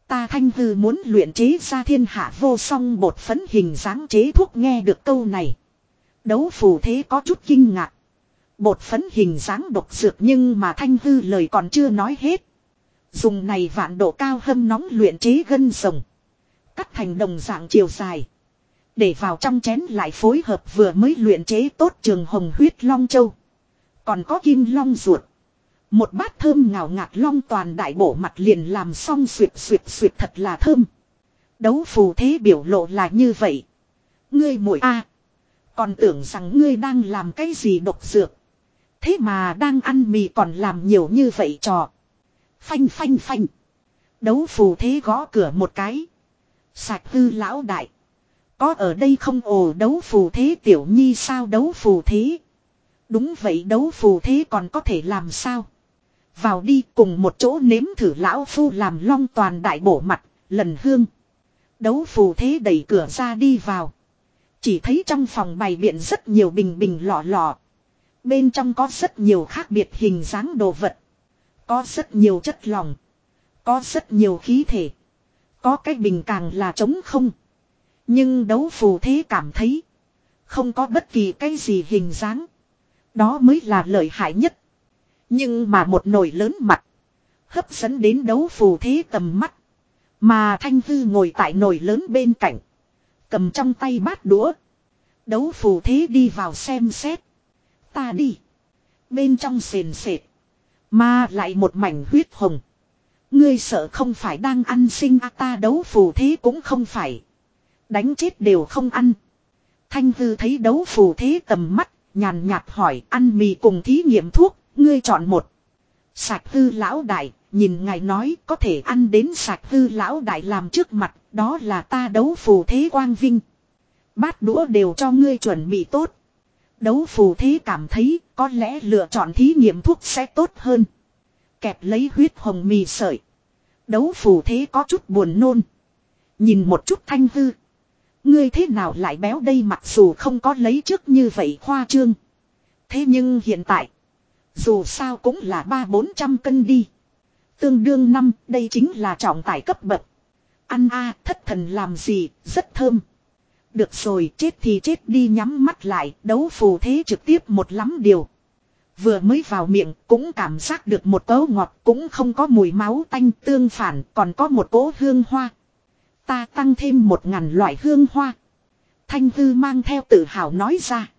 Ta thanh hư muốn luyện chế ra thiên hạ vô song bột phấn hình dáng chế thuốc nghe được câu này. Đấu phù thế có chút kinh ngạc. Bột phấn hình dáng độc dược nhưng mà thanh hư lời còn chưa nói hết. Dùng này vạn độ cao hâm nóng luyện chế gân rồng. Cắt thành đồng dạng chiều dài. Để vào trong chén lại phối hợp vừa mới luyện chế tốt trường hồng huyết long châu. Còn có kim long ruột. Một bát thơm ngào ngạt long toàn đại bổ mặt liền làm xong suyệt suyệt suyệt thật là thơm. Đấu phù thế biểu lộ là như vậy. Ngươi muội a Còn tưởng rằng ngươi đang làm cái gì độc dược. Thế mà đang ăn mì còn làm nhiều như vậy trò. Phanh phanh phanh. Đấu phù thế gõ cửa một cái. Sạch hư lão đại. Có ở đây không ồ đấu phù thế tiểu nhi sao đấu phù thế. Đúng vậy đấu phù thế còn có thể làm sao. Vào đi cùng một chỗ nếm thử lão phu làm long toàn đại bổ mặt, lần hương. Đấu phù thế đẩy cửa ra đi vào. Chỉ thấy trong phòng bày biện rất nhiều bình bình lọ lọ. Bên trong có rất nhiều khác biệt hình dáng đồ vật. Có rất nhiều chất lỏng. Có rất nhiều khí thể. Có cái bình càng là trống không. Nhưng đấu phù thế cảm thấy. Không có bất kỳ cái gì hình dáng. Đó mới là lợi hại nhất. Nhưng mà một nồi lớn mặt. Hấp dẫn đến đấu phù thế tầm mắt. Mà Thanh Hư ngồi tại nồi lớn bên cạnh. Cầm trong tay bát đũa. Đấu phù thế đi vào xem xét. Ta đi. Bên trong sền sệt. Mà lại một mảnh huyết hồng. Ngươi sợ không phải đang ăn sinh a ta đấu phù thế cũng không phải. Đánh chết đều không ăn. Thanh hư thấy đấu phù thế tầm mắt, nhàn nhạt hỏi ăn mì cùng thí nghiệm thuốc, ngươi chọn một. Sạch hư lão đại, nhìn ngài nói có thể ăn đến sạch hư lão đại làm trước mặt, đó là ta đấu phù thế quang vinh. Bát đũa đều cho ngươi chuẩn bị tốt. Đấu phù thế cảm thấy có lẽ lựa chọn thí nghiệm thuốc sẽ tốt hơn. Kẹp lấy huyết hồng mì sợi. Đấu phù thế có chút buồn nôn. Nhìn một chút thanh hư. Ngươi thế nào lại béo đây mặc dù không có lấy trước như vậy khoa trương. Thế nhưng hiện tại. Dù sao cũng là ba bốn trăm cân đi. Tương đương năm, đây chính là trọng tải cấp bậc. Ăn a, thất thần làm gì, rất thơm. Được rồi, chết thì chết đi nhắm mắt lại, đấu phù thế trực tiếp một lắm điều. Vừa mới vào miệng, cũng cảm giác được một cấu ngọt, cũng không có mùi máu tanh tương phản, còn có một cỗ hương hoa. Ta tăng thêm một ngàn loại hương hoa. Thanh hư mang theo tự hào nói ra.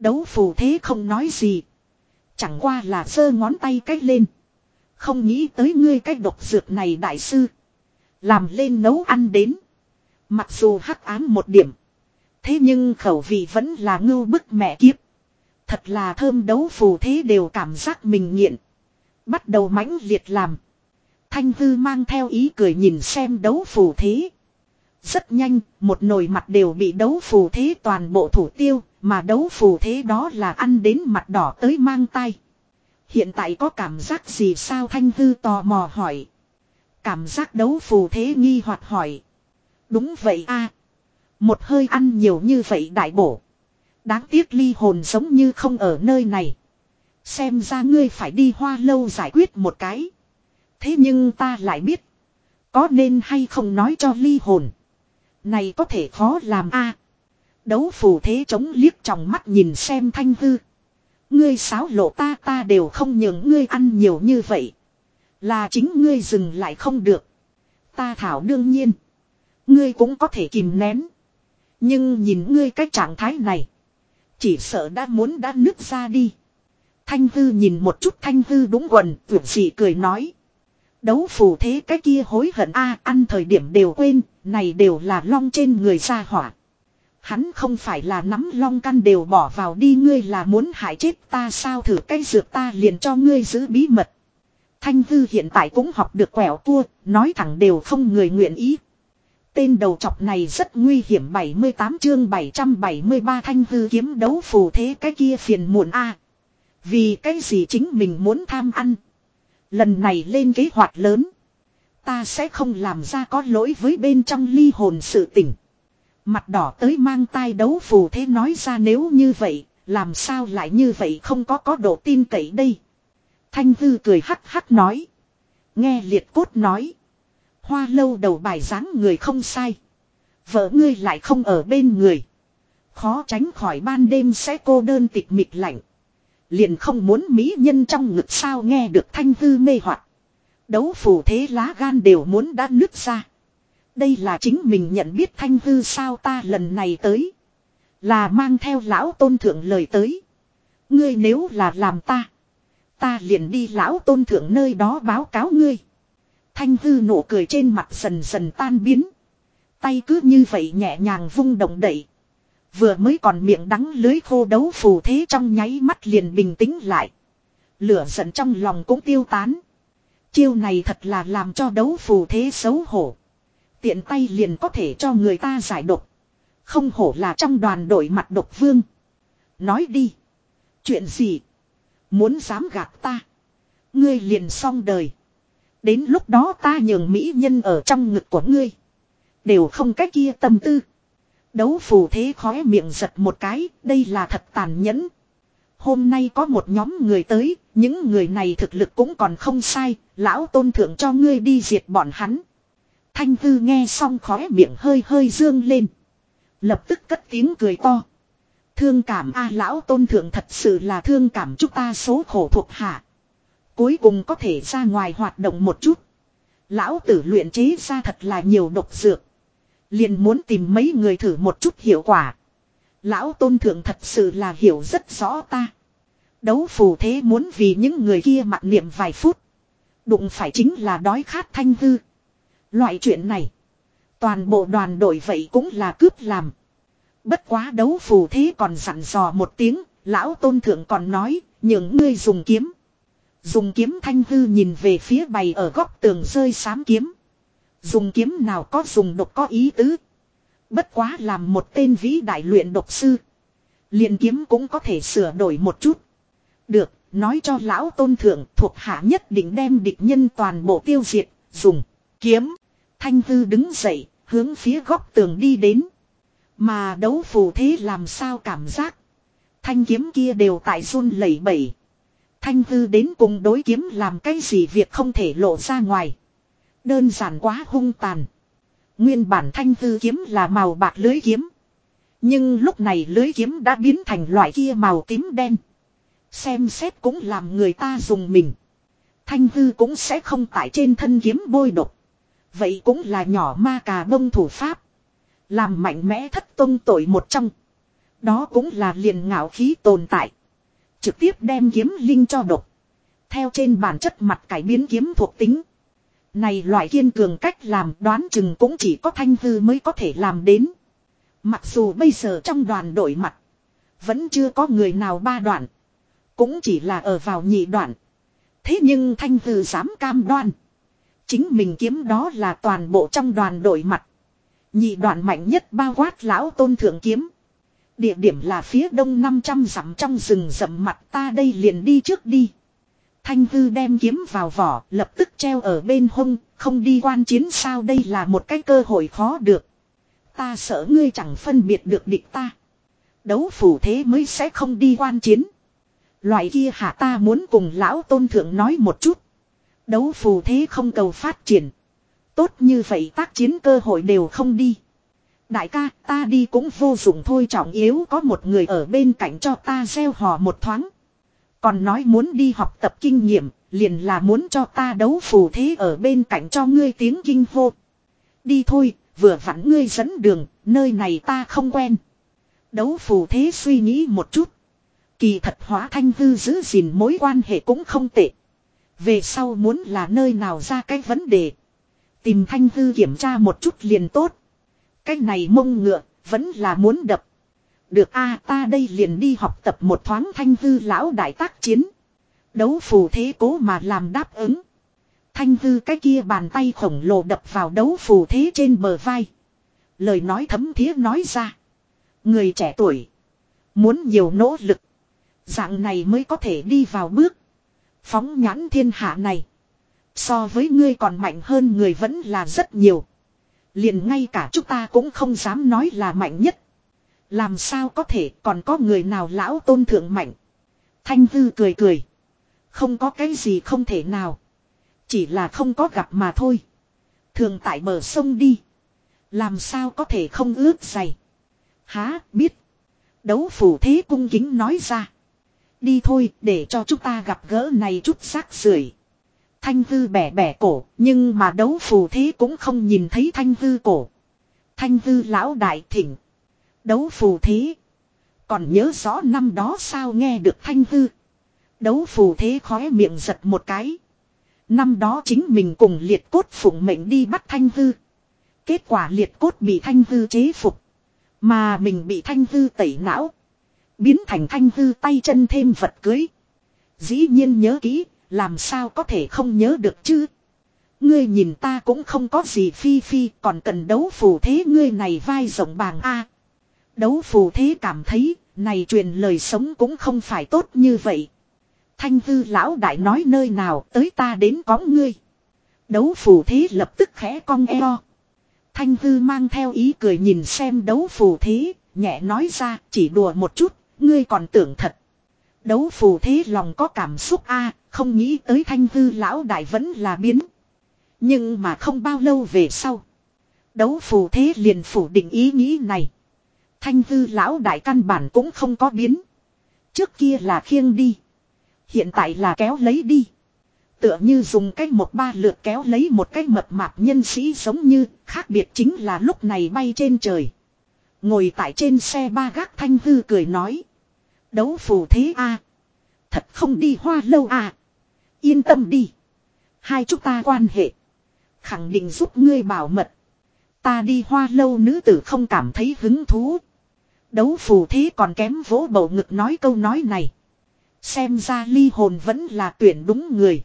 Đấu phù thế không nói gì. Chẳng qua là sơ ngón tay cách lên. Không nghĩ tới ngươi cách độc dược này đại sư. Làm lên nấu ăn đến. Mặc dù hắc ám một điểm. Thế nhưng khẩu vị vẫn là ngưu bức mẹ kiếp. Thật là thơm đấu phù thế đều cảm giác mình nghiện. Bắt đầu mãnh liệt làm. Thanh hư mang theo ý cười nhìn xem đấu phù thế. Rất nhanh, một nồi mặt đều bị đấu phù thế toàn bộ thủ tiêu, mà đấu phù thế đó là ăn đến mặt đỏ tới mang tay. Hiện tại có cảm giác gì sao Thanh hư tò mò hỏi. Cảm giác đấu phù thế nghi hoặc hỏi. Đúng vậy a một hơi ăn nhiều như vậy đại bổ. Đáng tiếc ly hồn giống như không ở nơi này. Xem ra ngươi phải đi hoa lâu giải quyết một cái. Thế nhưng ta lại biết. Có nên hay không nói cho ly hồn. Này có thể khó làm a Đấu phù thế chống liếc trong mắt nhìn xem thanh hư. Ngươi sáo lộ ta ta đều không nhường ngươi ăn nhiều như vậy. Là chính ngươi dừng lại không được. Ta thảo đương nhiên. Ngươi cũng có thể kìm nén. Nhưng nhìn ngươi cái trạng thái này. Chỉ sợ đã muốn đã nứt ra đi. Thanh hư nhìn một chút thanh hư đúng quần, vượt dị cười nói. Đấu phù thế cái kia hối hận a ăn thời điểm đều quên, này đều là long trên người ra hỏa. Hắn không phải là nắm long căn đều bỏ vào đi ngươi là muốn hại chết ta sao thử cái dược ta liền cho ngươi giữ bí mật. Thanh hư hiện tại cũng học được quẻo cua, nói thẳng đều không người nguyện ý. Tên đầu chọc này rất nguy hiểm 78 chương 773 thanh hư kiếm đấu phù thế cái kia phiền muộn a Vì cái gì chính mình muốn tham ăn. Lần này lên kế hoạch lớn. Ta sẽ không làm ra có lỗi với bên trong ly hồn sự tỉnh. Mặt đỏ tới mang tai đấu phù thế nói ra nếu như vậy, làm sao lại như vậy không có có độ tin cậy đây. Thanh hư cười hắc hắc nói. Nghe liệt cốt nói. Hoa lâu đầu bài dáng người không sai. Vợ ngươi lại không ở bên người. Khó tránh khỏi ban đêm sẽ cô đơn tịch mịch lạnh. Liền không muốn mỹ nhân trong ngực sao nghe được thanh hư mê hoặc Đấu phù thế lá gan đều muốn đã nứt ra. Đây là chính mình nhận biết thanh hư sao ta lần này tới. Là mang theo lão tôn thượng lời tới. Ngươi nếu là làm ta. Ta liền đi lão tôn thượng nơi đó báo cáo ngươi. Thanh hư nụ cười trên mặt dần dần tan biến. Tay cứ như vậy nhẹ nhàng vung động đẩy. Vừa mới còn miệng đắng lưới khô đấu phù thế trong nháy mắt liền bình tĩnh lại. Lửa giận trong lòng cũng tiêu tán. Chiêu này thật là làm cho đấu phù thế xấu hổ. Tiện tay liền có thể cho người ta giải độc. Không hổ là trong đoàn đội mặt độc vương. Nói đi. Chuyện gì? Muốn dám gạt ta. Ngươi liền xong đời. Đến lúc đó ta nhường mỹ nhân ở trong ngực của ngươi. Đều không cách kia tâm tư. Đấu phù thế khóe miệng giật một cái, đây là thật tàn nhẫn. Hôm nay có một nhóm người tới, những người này thực lực cũng còn không sai, lão tôn thượng cho ngươi đi diệt bọn hắn. Thanh Tư nghe xong khóe miệng hơi hơi dương lên. Lập tức cất tiếng cười to. Thương cảm a lão tôn thượng thật sự là thương cảm chúng ta số khổ thuộc hạ. Cuối cùng có thể ra ngoài hoạt động một chút. Lão tử luyện chế ra thật là nhiều độc dược. Liền muốn tìm mấy người thử một chút hiệu quả. Lão tôn thượng thật sự là hiểu rất rõ ta. Đấu phù thế muốn vì những người kia mặc niệm vài phút. Đụng phải chính là đói khát thanh hư. Loại chuyện này. Toàn bộ đoàn đội vậy cũng là cướp làm. Bất quá đấu phù thế còn dặn dò một tiếng. Lão tôn thượng còn nói. Những ngươi dùng kiếm. Dùng kiếm thanh hư nhìn về phía bày ở góc tường rơi sám kiếm. Dùng kiếm nào có dùng độc có ý tứ. Bất quá làm một tên vĩ đại luyện độc sư. liền kiếm cũng có thể sửa đổi một chút. Được, nói cho lão tôn thượng thuộc hạ nhất định đem địch nhân toàn bộ tiêu diệt, dùng kiếm. Thanh hư đứng dậy, hướng phía góc tường đi đến. Mà đấu phù thế làm sao cảm giác. Thanh kiếm kia đều tại run lẩy bẩy. Thanh hư đến cùng đối kiếm làm cái gì việc không thể lộ ra ngoài. Đơn giản quá hung tàn. Nguyên bản thanh hư kiếm là màu bạc lưới kiếm. Nhưng lúc này lưới kiếm đã biến thành loại kia màu tím đen. Xem xét cũng làm người ta dùng mình. Thanh hư cũng sẽ không tại trên thân kiếm bôi độc. Vậy cũng là nhỏ ma cà bông thủ pháp. Làm mạnh mẽ thất tôn tội một trong. Đó cũng là liền ngạo khí tồn tại. Trực tiếp đem kiếm linh cho độc. Theo trên bản chất mặt cải biến kiếm thuộc tính. Này loại kiên cường cách làm đoán chừng cũng chỉ có thanh hư mới có thể làm đến. Mặc dù bây giờ trong đoàn đội mặt. Vẫn chưa có người nào ba đoạn. Cũng chỉ là ở vào nhị đoạn. Thế nhưng thanh hư dám cam đoan. Chính mình kiếm đó là toàn bộ trong đoàn đội mặt. Nhị đoạn mạnh nhất bao quát lão tôn thượng kiếm. Địa điểm là phía đông 500 dặm trong rừng rậm mặt ta đây liền đi trước đi. Thanh hư đem kiếm vào vỏ lập tức treo ở bên hông, không đi quan chiến sao đây là một cái cơ hội khó được. Ta sợ ngươi chẳng phân biệt được địch ta. Đấu phủ thế mới sẽ không đi quan chiến. Loại kia hả ta muốn cùng lão tôn thượng nói một chút. Đấu phù thế không cầu phát triển. Tốt như vậy tác chiến cơ hội đều không đi. Đại ca ta đi cũng vô dụng thôi trọng yếu có một người ở bên cạnh cho ta gieo hò một thoáng. Còn nói muốn đi học tập kinh nghiệm, liền là muốn cho ta đấu phù thế ở bên cạnh cho ngươi tiếng kinh hô. Đi thôi, vừa vặn ngươi dẫn đường, nơi này ta không quen. Đấu phù thế suy nghĩ một chút. Kỳ thật hóa thanh hư giữ gìn mối quan hệ cũng không tệ. Về sau muốn là nơi nào ra cái vấn đề. Tìm thanh hư kiểm tra một chút liền tốt. Cái này mông ngựa, vẫn là muốn đập. Được a ta đây liền đi học tập một thoáng thanh hư lão đại tác chiến. Đấu phù thế cố mà làm đáp ứng. Thanh hư cái kia bàn tay khổng lồ đập vào đấu phù thế trên bờ vai. Lời nói thấm thía nói ra. Người trẻ tuổi. Muốn nhiều nỗ lực. Dạng này mới có thể đi vào bước. Phóng nhãn thiên hạ này. So với ngươi còn mạnh hơn người vẫn là rất nhiều. Liền ngay cả chúng ta cũng không dám nói là mạnh nhất. Làm sao có thể, còn có người nào lão tôn thượng mạnh. Thanh hư cười cười. Không có cái gì không thể nào. Chỉ là không có gặp mà thôi. Thường tại bờ sông đi. Làm sao có thể không ướt dày. Há, biết. Đấu phủ thế cung kính nói ra. Đi thôi, để cho chúng ta gặp gỡ này chút xác rưởi Thanh hư bẻ bẻ cổ, nhưng mà đấu phù thế cũng không nhìn thấy thanh hư cổ. Thanh hư lão đại thỉnh. Đấu phù thế. Còn nhớ rõ năm đó sao nghe được thanh hư. Đấu phù thế khóe miệng giật một cái. Năm đó chính mình cùng liệt cốt phụng mệnh đi bắt thanh hư. Kết quả liệt cốt bị thanh hư chế phục. Mà mình bị thanh hư tẩy não. Biến thành thanh hư tay chân thêm vật cưới. Dĩ nhiên nhớ kỹ, làm sao có thể không nhớ được chứ? Ngươi nhìn ta cũng không có gì phi phi còn cần đấu phù thế ngươi này vai rộng bàng a Đấu phù thế cảm thấy này truyền lời sống cũng không phải tốt như vậy. Thanh hư lão đại nói nơi nào tới ta đến có ngươi. Đấu phù thế lập tức khẽ cong eo. Thanh hư mang theo ý cười nhìn xem đấu phù thế, nhẹ nói ra chỉ đùa một chút, ngươi còn tưởng thật. Đấu phù thế lòng có cảm xúc a không nghĩ tới thanh hư lão đại vẫn là biến. Nhưng mà không bao lâu về sau. Đấu phù thế liền phủ định ý nghĩ này. Thanh hư lão đại căn bản cũng không có biến. Trước kia là khiêng đi. Hiện tại là kéo lấy đi. Tựa như dùng cách một ba lượt kéo lấy một cái mập mạp nhân sĩ giống như, khác biệt chính là lúc này bay trên trời. Ngồi tại trên xe ba gác thanh hư cười nói. Đấu phù thế a Thật không đi hoa lâu à. Yên tâm đi. Hai chúng ta quan hệ. Khẳng định giúp ngươi bảo mật. Ta đi hoa lâu nữ tử không cảm thấy hứng thú. Đấu phù thế còn kém vỗ bầu ngực nói câu nói này. Xem ra ly hồn vẫn là tuyển đúng người.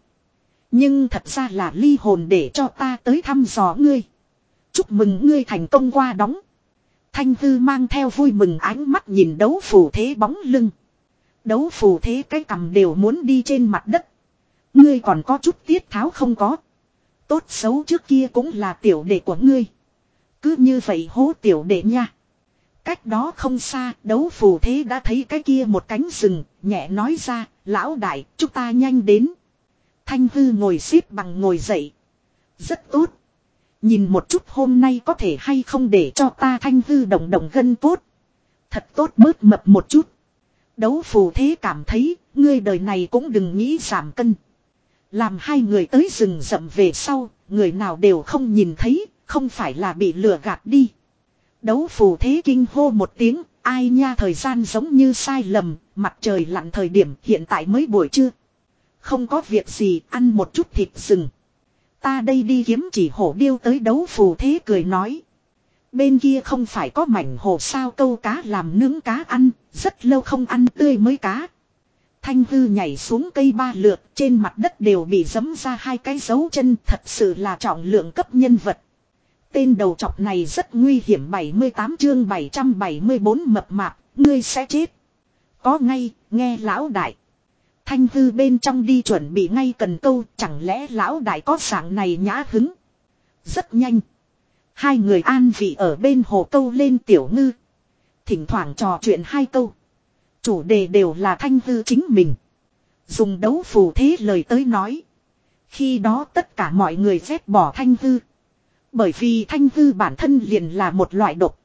Nhưng thật ra là ly hồn để cho ta tới thăm dò ngươi. Chúc mừng ngươi thành công qua đóng. Thanh Tư mang theo vui mừng ánh mắt nhìn đấu phù thế bóng lưng. Đấu phù thế cái cầm đều muốn đi trên mặt đất. Ngươi còn có chút tiết tháo không có. Tốt xấu trước kia cũng là tiểu đệ của ngươi. Cứ như vậy hố tiểu đệ nha. Cách đó không xa, đấu phù thế đã thấy cái kia một cánh rừng, nhẹ nói ra, lão đại, chúng ta nhanh đến. Thanh hư ngồi xếp bằng ngồi dậy. Rất tốt. Nhìn một chút hôm nay có thể hay không để cho ta thanh hư đồng đồng gân cốt. Thật tốt bớt mập một chút. Đấu phù thế cảm thấy, ngươi đời này cũng đừng nghĩ giảm cân. Làm hai người tới rừng rậm về sau, người nào đều không nhìn thấy, không phải là bị lừa gạt đi. Đấu phù thế kinh hô một tiếng, ai nha thời gian giống như sai lầm, mặt trời lặn thời điểm hiện tại mới buổi trưa. Không có việc gì, ăn một chút thịt rừng. Ta đây đi kiếm chỉ hổ điêu tới đấu phù thế cười nói. Bên kia không phải có mảnh hồ sao câu cá làm nướng cá ăn, rất lâu không ăn tươi mới cá. Thanh hư nhảy xuống cây ba lượt trên mặt đất đều bị dấm ra hai cái dấu chân thật sự là trọng lượng cấp nhân vật. Tên đầu trọc này rất nguy hiểm 78 chương 774 mập mạp, ngươi sẽ chết. Có ngay, nghe lão đại. Thanh hư bên trong đi chuẩn bị ngay cần câu, chẳng lẽ lão đại có dạng này nhã hứng. Rất nhanh. Hai người an vị ở bên hồ câu lên tiểu ngư. Thỉnh thoảng trò chuyện hai câu. Chủ đề đều là thanh hư chính mình. Dùng đấu phù thế lời tới nói. Khi đó tất cả mọi người dép bỏ thanh hư. Bởi vì thanh hư bản thân liền là một loại độc.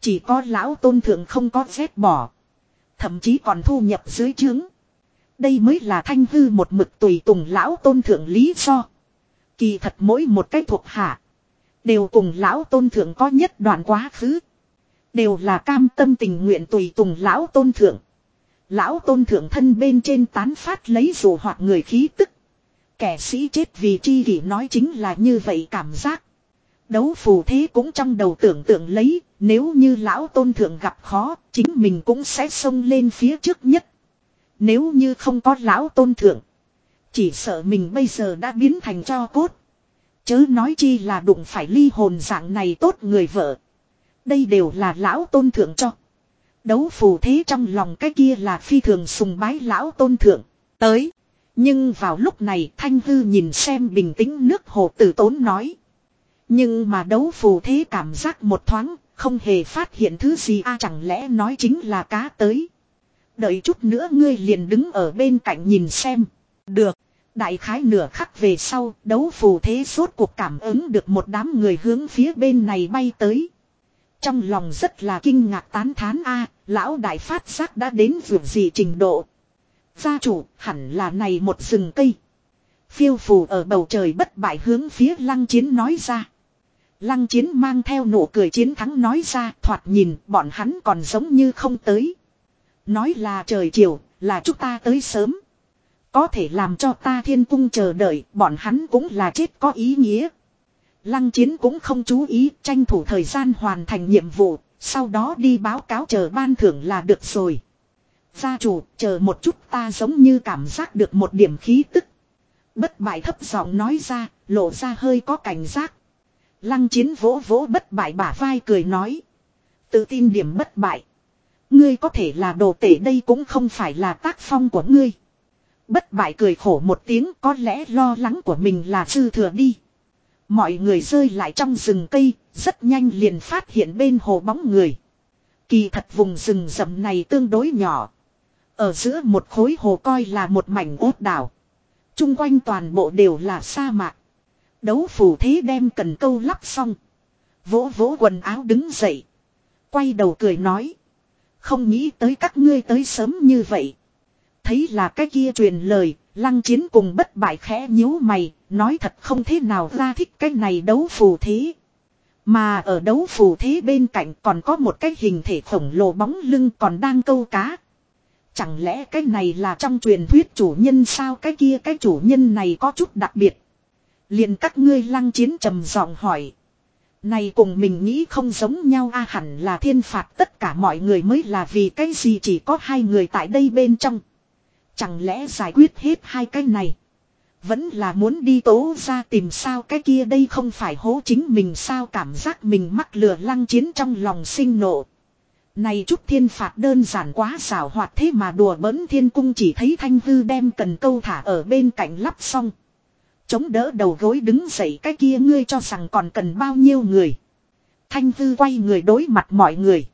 Chỉ có lão tôn thượng không có dép bỏ. Thậm chí còn thu nhập dưới trướng. Đây mới là thanh hư một mực tùy tùng lão tôn thượng lý do. Kỳ thật mỗi một cái thuộc hạ. Đều cùng lão tôn thượng có nhất đoạn quá khứ. Đều là cam tâm tình nguyện tùy tùng lão tôn thượng. Lão tôn thượng thân bên trên tán phát lấy dù hoặc người khí tức. Kẻ sĩ chết vì chi kỷ nói chính là như vậy cảm giác. Đấu phù thế cũng trong đầu tưởng tượng lấy, nếu như lão tôn thượng gặp khó, chính mình cũng sẽ xông lên phía trước nhất. Nếu như không có lão tôn thượng, chỉ sợ mình bây giờ đã biến thành cho cốt. Chớ nói chi là đụng phải ly hồn dạng này tốt người vợ. Đây đều là lão tôn thượng cho. Đấu phù thế trong lòng cái kia là phi thường sùng bái lão tôn thượng. Tới. Nhưng vào lúc này Thanh Hư nhìn xem bình tĩnh nước hồ tử tốn nói. Nhưng mà đấu phù thế cảm giác một thoáng, không hề phát hiện thứ gì a chẳng lẽ nói chính là cá tới. Đợi chút nữa ngươi liền đứng ở bên cạnh nhìn xem. Được. Đại khái nửa khắc về sau, đấu phù thế suốt cuộc cảm ứng được một đám người hướng phía bên này bay tới. Trong lòng rất là kinh ngạc tán thán a lão đại phát giác đã đến vượt gì trình độ. Gia chủ, hẳn là này một rừng cây. Phiêu phù ở bầu trời bất bại hướng phía lăng chiến nói ra. Lăng chiến mang theo nụ cười chiến thắng nói ra thoạt nhìn bọn hắn còn giống như không tới. Nói là trời chiều, là chúng ta tới sớm. Có thể làm cho ta thiên cung chờ đợi, bọn hắn cũng là chết có ý nghĩa. Lăng chiến cũng không chú ý, tranh thủ thời gian hoàn thành nhiệm vụ, sau đó đi báo cáo chờ ban thưởng là được rồi. Gia chủ, chờ một chút ta giống như cảm giác được một điểm khí tức. Bất bại thấp giọng nói ra, lộ ra hơi có cảnh giác. Lăng chiến vỗ vỗ bất bại bả vai cười nói. Tự tin điểm bất bại. Ngươi có thể là đồ tể đây cũng không phải là tác phong của ngươi. Bất bại cười khổ một tiếng có lẽ lo lắng của mình là dư thừa đi. Mọi người rơi lại trong rừng cây, rất nhanh liền phát hiện bên hồ bóng người. Kỳ thật vùng rừng rậm này tương đối nhỏ. Ở giữa một khối hồ coi là một mảnh ốt đảo. Trung quanh toàn bộ đều là sa mạc. Đấu phủ thế đem cần câu lắp xong. Vỗ vỗ quần áo đứng dậy. Quay đầu cười nói. Không nghĩ tới các ngươi tới sớm như vậy. Thấy là cái kia truyền lời, lăng chiến cùng bất bại khẽ nhíu mày, nói thật không thế nào ra thích cái này đấu phù thế. Mà ở đấu phù thế bên cạnh còn có một cái hình thể khổng lồ bóng lưng còn đang câu cá. Chẳng lẽ cái này là trong truyền thuyết chủ nhân sao cái kia cái chủ nhân này có chút đặc biệt. liền các ngươi lăng chiến trầm giọng hỏi. Này cùng mình nghĩ không giống nhau a hẳn là thiên phạt tất cả mọi người mới là vì cái gì chỉ có hai người tại đây bên trong. Chẳng lẽ giải quyết hết hai cái này. Vẫn là muốn đi tố ra tìm sao cái kia đây không phải hố chính mình sao cảm giác mình mắc lừa lăng chiến trong lòng sinh nộ. Này chút thiên phạt đơn giản quá xảo hoạt thế mà đùa bỡn thiên cung chỉ thấy thanh hư đem cần câu thả ở bên cạnh lắp xong. Chống đỡ đầu gối đứng dậy cái kia ngươi cho rằng còn cần bao nhiêu người. Thanh hư quay người đối mặt mọi người.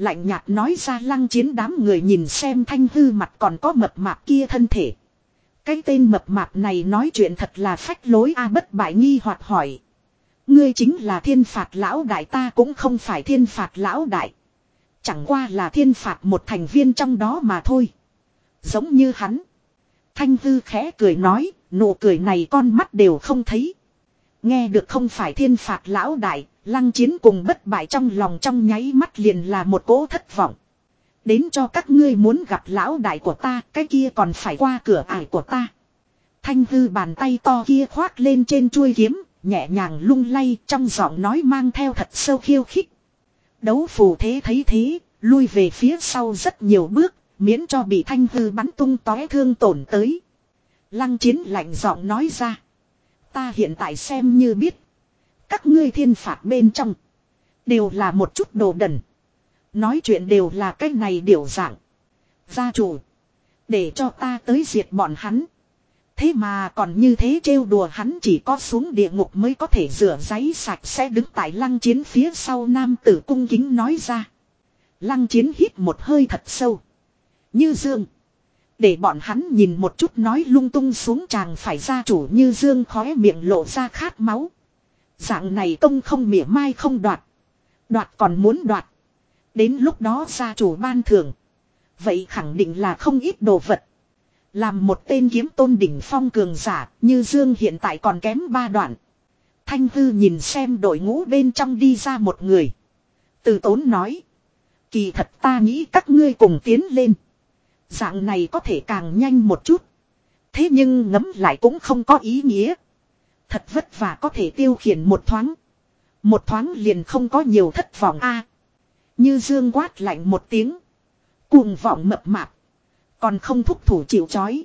Lạnh nhạt nói ra lăng chiến đám người nhìn xem thanh hư mặt còn có mập mạp kia thân thể. Cái tên mập mạp này nói chuyện thật là phách lối a bất bại nghi hoặc hỏi. Ngươi chính là thiên phạt lão đại ta cũng không phải thiên phạt lão đại. Chẳng qua là thiên phạt một thành viên trong đó mà thôi. Giống như hắn. Thanh hư khẽ cười nói, nụ cười này con mắt đều không thấy. Nghe được không phải thiên phạt lão đại, lăng chiến cùng bất bại trong lòng trong nháy mắt liền là một cỗ thất vọng. Đến cho các ngươi muốn gặp lão đại của ta, cái kia còn phải qua cửa ải của ta. Thanh hư bàn tay to kia khoác lên trên chuôi kiếm, nhẹ nhàng lung lay trong giọng nói mang theo thật sâu khiêu khích. Đấu phù thế thấy thế, lui về phía sau rất nhiều bước, miễn cho bị thanh hư bắn tung tóe thương tổn tới. Lăng chiến lạnh giọng nói ra. Ta hiện tại xem như biết. Các ngươi thiên phạt bên trong. Đều là một chút đồ đần. Nói chuyện đều là cái này điều dạng. Gia chủ. Để cho ta tới diệt bọn hắn. Thế mà còn như thế trêu đùa hắn chỉ có xuống địa ngục mới có thể rửa giấy sạch sẽ đứng tại lăng chiến phía sau nam tử cung kính nói ra. Lăng chiến hít một hơi thật sâu. Như dương. Để bọn hắn nhìn một chút nói lung tung xuống chàng phải gia chủ như dương khóe miệng lộ ra khát máu. Dạng này công không mỉa mai không đoạt. Đoạt còn muốn đoạt. Đến lúc đó gia chủ ban thưởng. Vậy khẳng định là không ít đồ vật. Làm một tên kiếm tôn đỉnh phong cường giả như Dương hiện tại còn kém ba đoạn. Thanh Hư nhìn xem đội ngũ bên trong đi ra một người. Từ tốn nói. Kỳ thật ta nghĩ các ngươi cùng tiến lên. Dạng này có thể càng nhanh một chút. Thế nhưng ngấm lại cũng không có ý nghĩa. Thật vất vả có thể tiêu khiển một thoáng. Một thoáng liền không có nhiều thất vọng a. như dương quát lạnh một tiếng. Cuồng vọng mập mạp. Còn không thúc thủ chịu chói.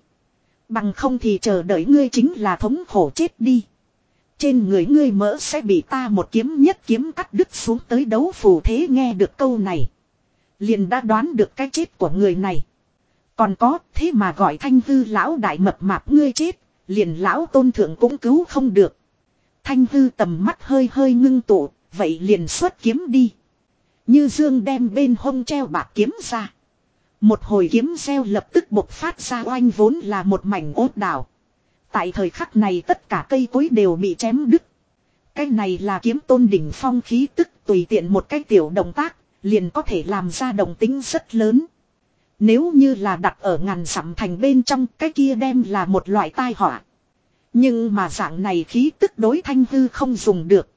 Bằng không thì chờ đợi ngươi chính là thống khổ chết đi. Trên người ngươi mỡ sẽ bị ta một kiếm nhất kiếm cắt đứt xuống tới đấu phù thế nghe được câu này. Liền đã đoán được cái chết của người này. Còn có, thế mà gọi thanh hư lão đại mập mạp ngươi chết, liền lão tôn thượng cũng cứu không được. Thanh hư tầm mắt hơi hơi ngưng tụ, vậy liền xuất kiếm đi. Như dương đem bên hông treo bạc kiếm ra. Một hồi kiếm xeo lập tức bộc phát ra oanh vốn là một mảnh ốt đảo. Tại thời khắc này tất cả cây cối đều bị chém đứt. Cái này là kiếm tôn đỉnh phong khí tức tùy tiện một cái tiểu động tác, liền có thể làm ra động tính rất lớn. Nếu như là đặt ở ngàn sẵm thành bên trong cái kia đem là một loại tai họa. Nhưng mà dạng này khí tức đối thanh hư không dùng được.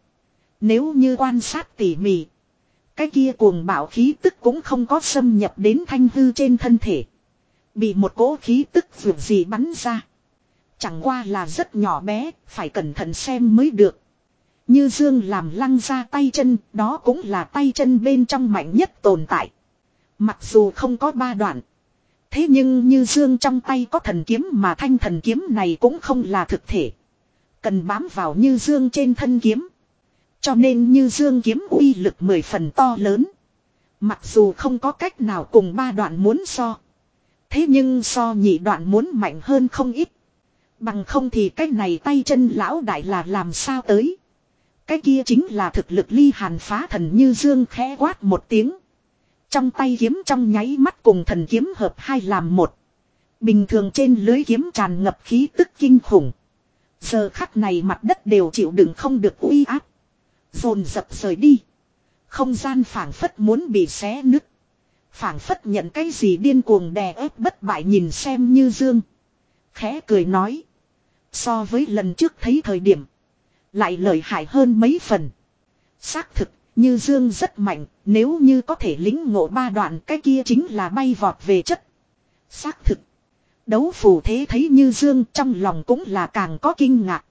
Nếu như quan sát tỉ mỉ. Cái kia cuồng bạo khí tức cũng không có xâm nhập đến thanh hư trên thân thể. Bị một cỗ khí tức vượt gì bắn ra. Chẳng qua là rất nhỏ bé, phải cẩn thận xem mới được. Như Dương làm lăng ra tay chân, đó cũng là tay chân bên trong mạnh nhất tồn tại. Mặc dù không có ba đoạn. Thế nhưng như Dương trong tay có thần kiếm mà thanh thần kiếm này cũng không là thực thể. Cần bám vào như Dương trên thân kiếm. Cho nên như Dương kiếm uy lực mười phần to lớn. Mặc dù không có cách nào cùng ba đoạn muốn so. Thế nhưng so nhị đoạn muốn mạnh hơn không ít. Bằng không thì cái này tay chân lão đại là làm sao tới. Cái kia chính là thực lực ly hàn phá thần như dương khẽ quát một tiếng. Trong tay kiếm trong nháy mắt cùng thần kiếm hợp hai làm một. Bình thường trên lưới kiếm tràn ngập khí tức kinh khủng. Giờ khắc này mặt đất đều chịu đựng không được uy áp. Dồn dập rời đi. Không gian phảng phất muốn bị xé nứt. phảng phất nhận cái gì điên cuồng đè ép bất bại nhìn xem như dương. Khẽ cười nói. So với lần trước thấy thời điểm. Lại lợi hại hơn mấy phần. Xác thực, như dương rất mạnh, nếu như có thể lính ngộ ba đoạn cái kia chính là bay vọt về chất. Xác thực. Đấu phù thế thấy như dương trong lòng cũng là càng có kinh ngạc.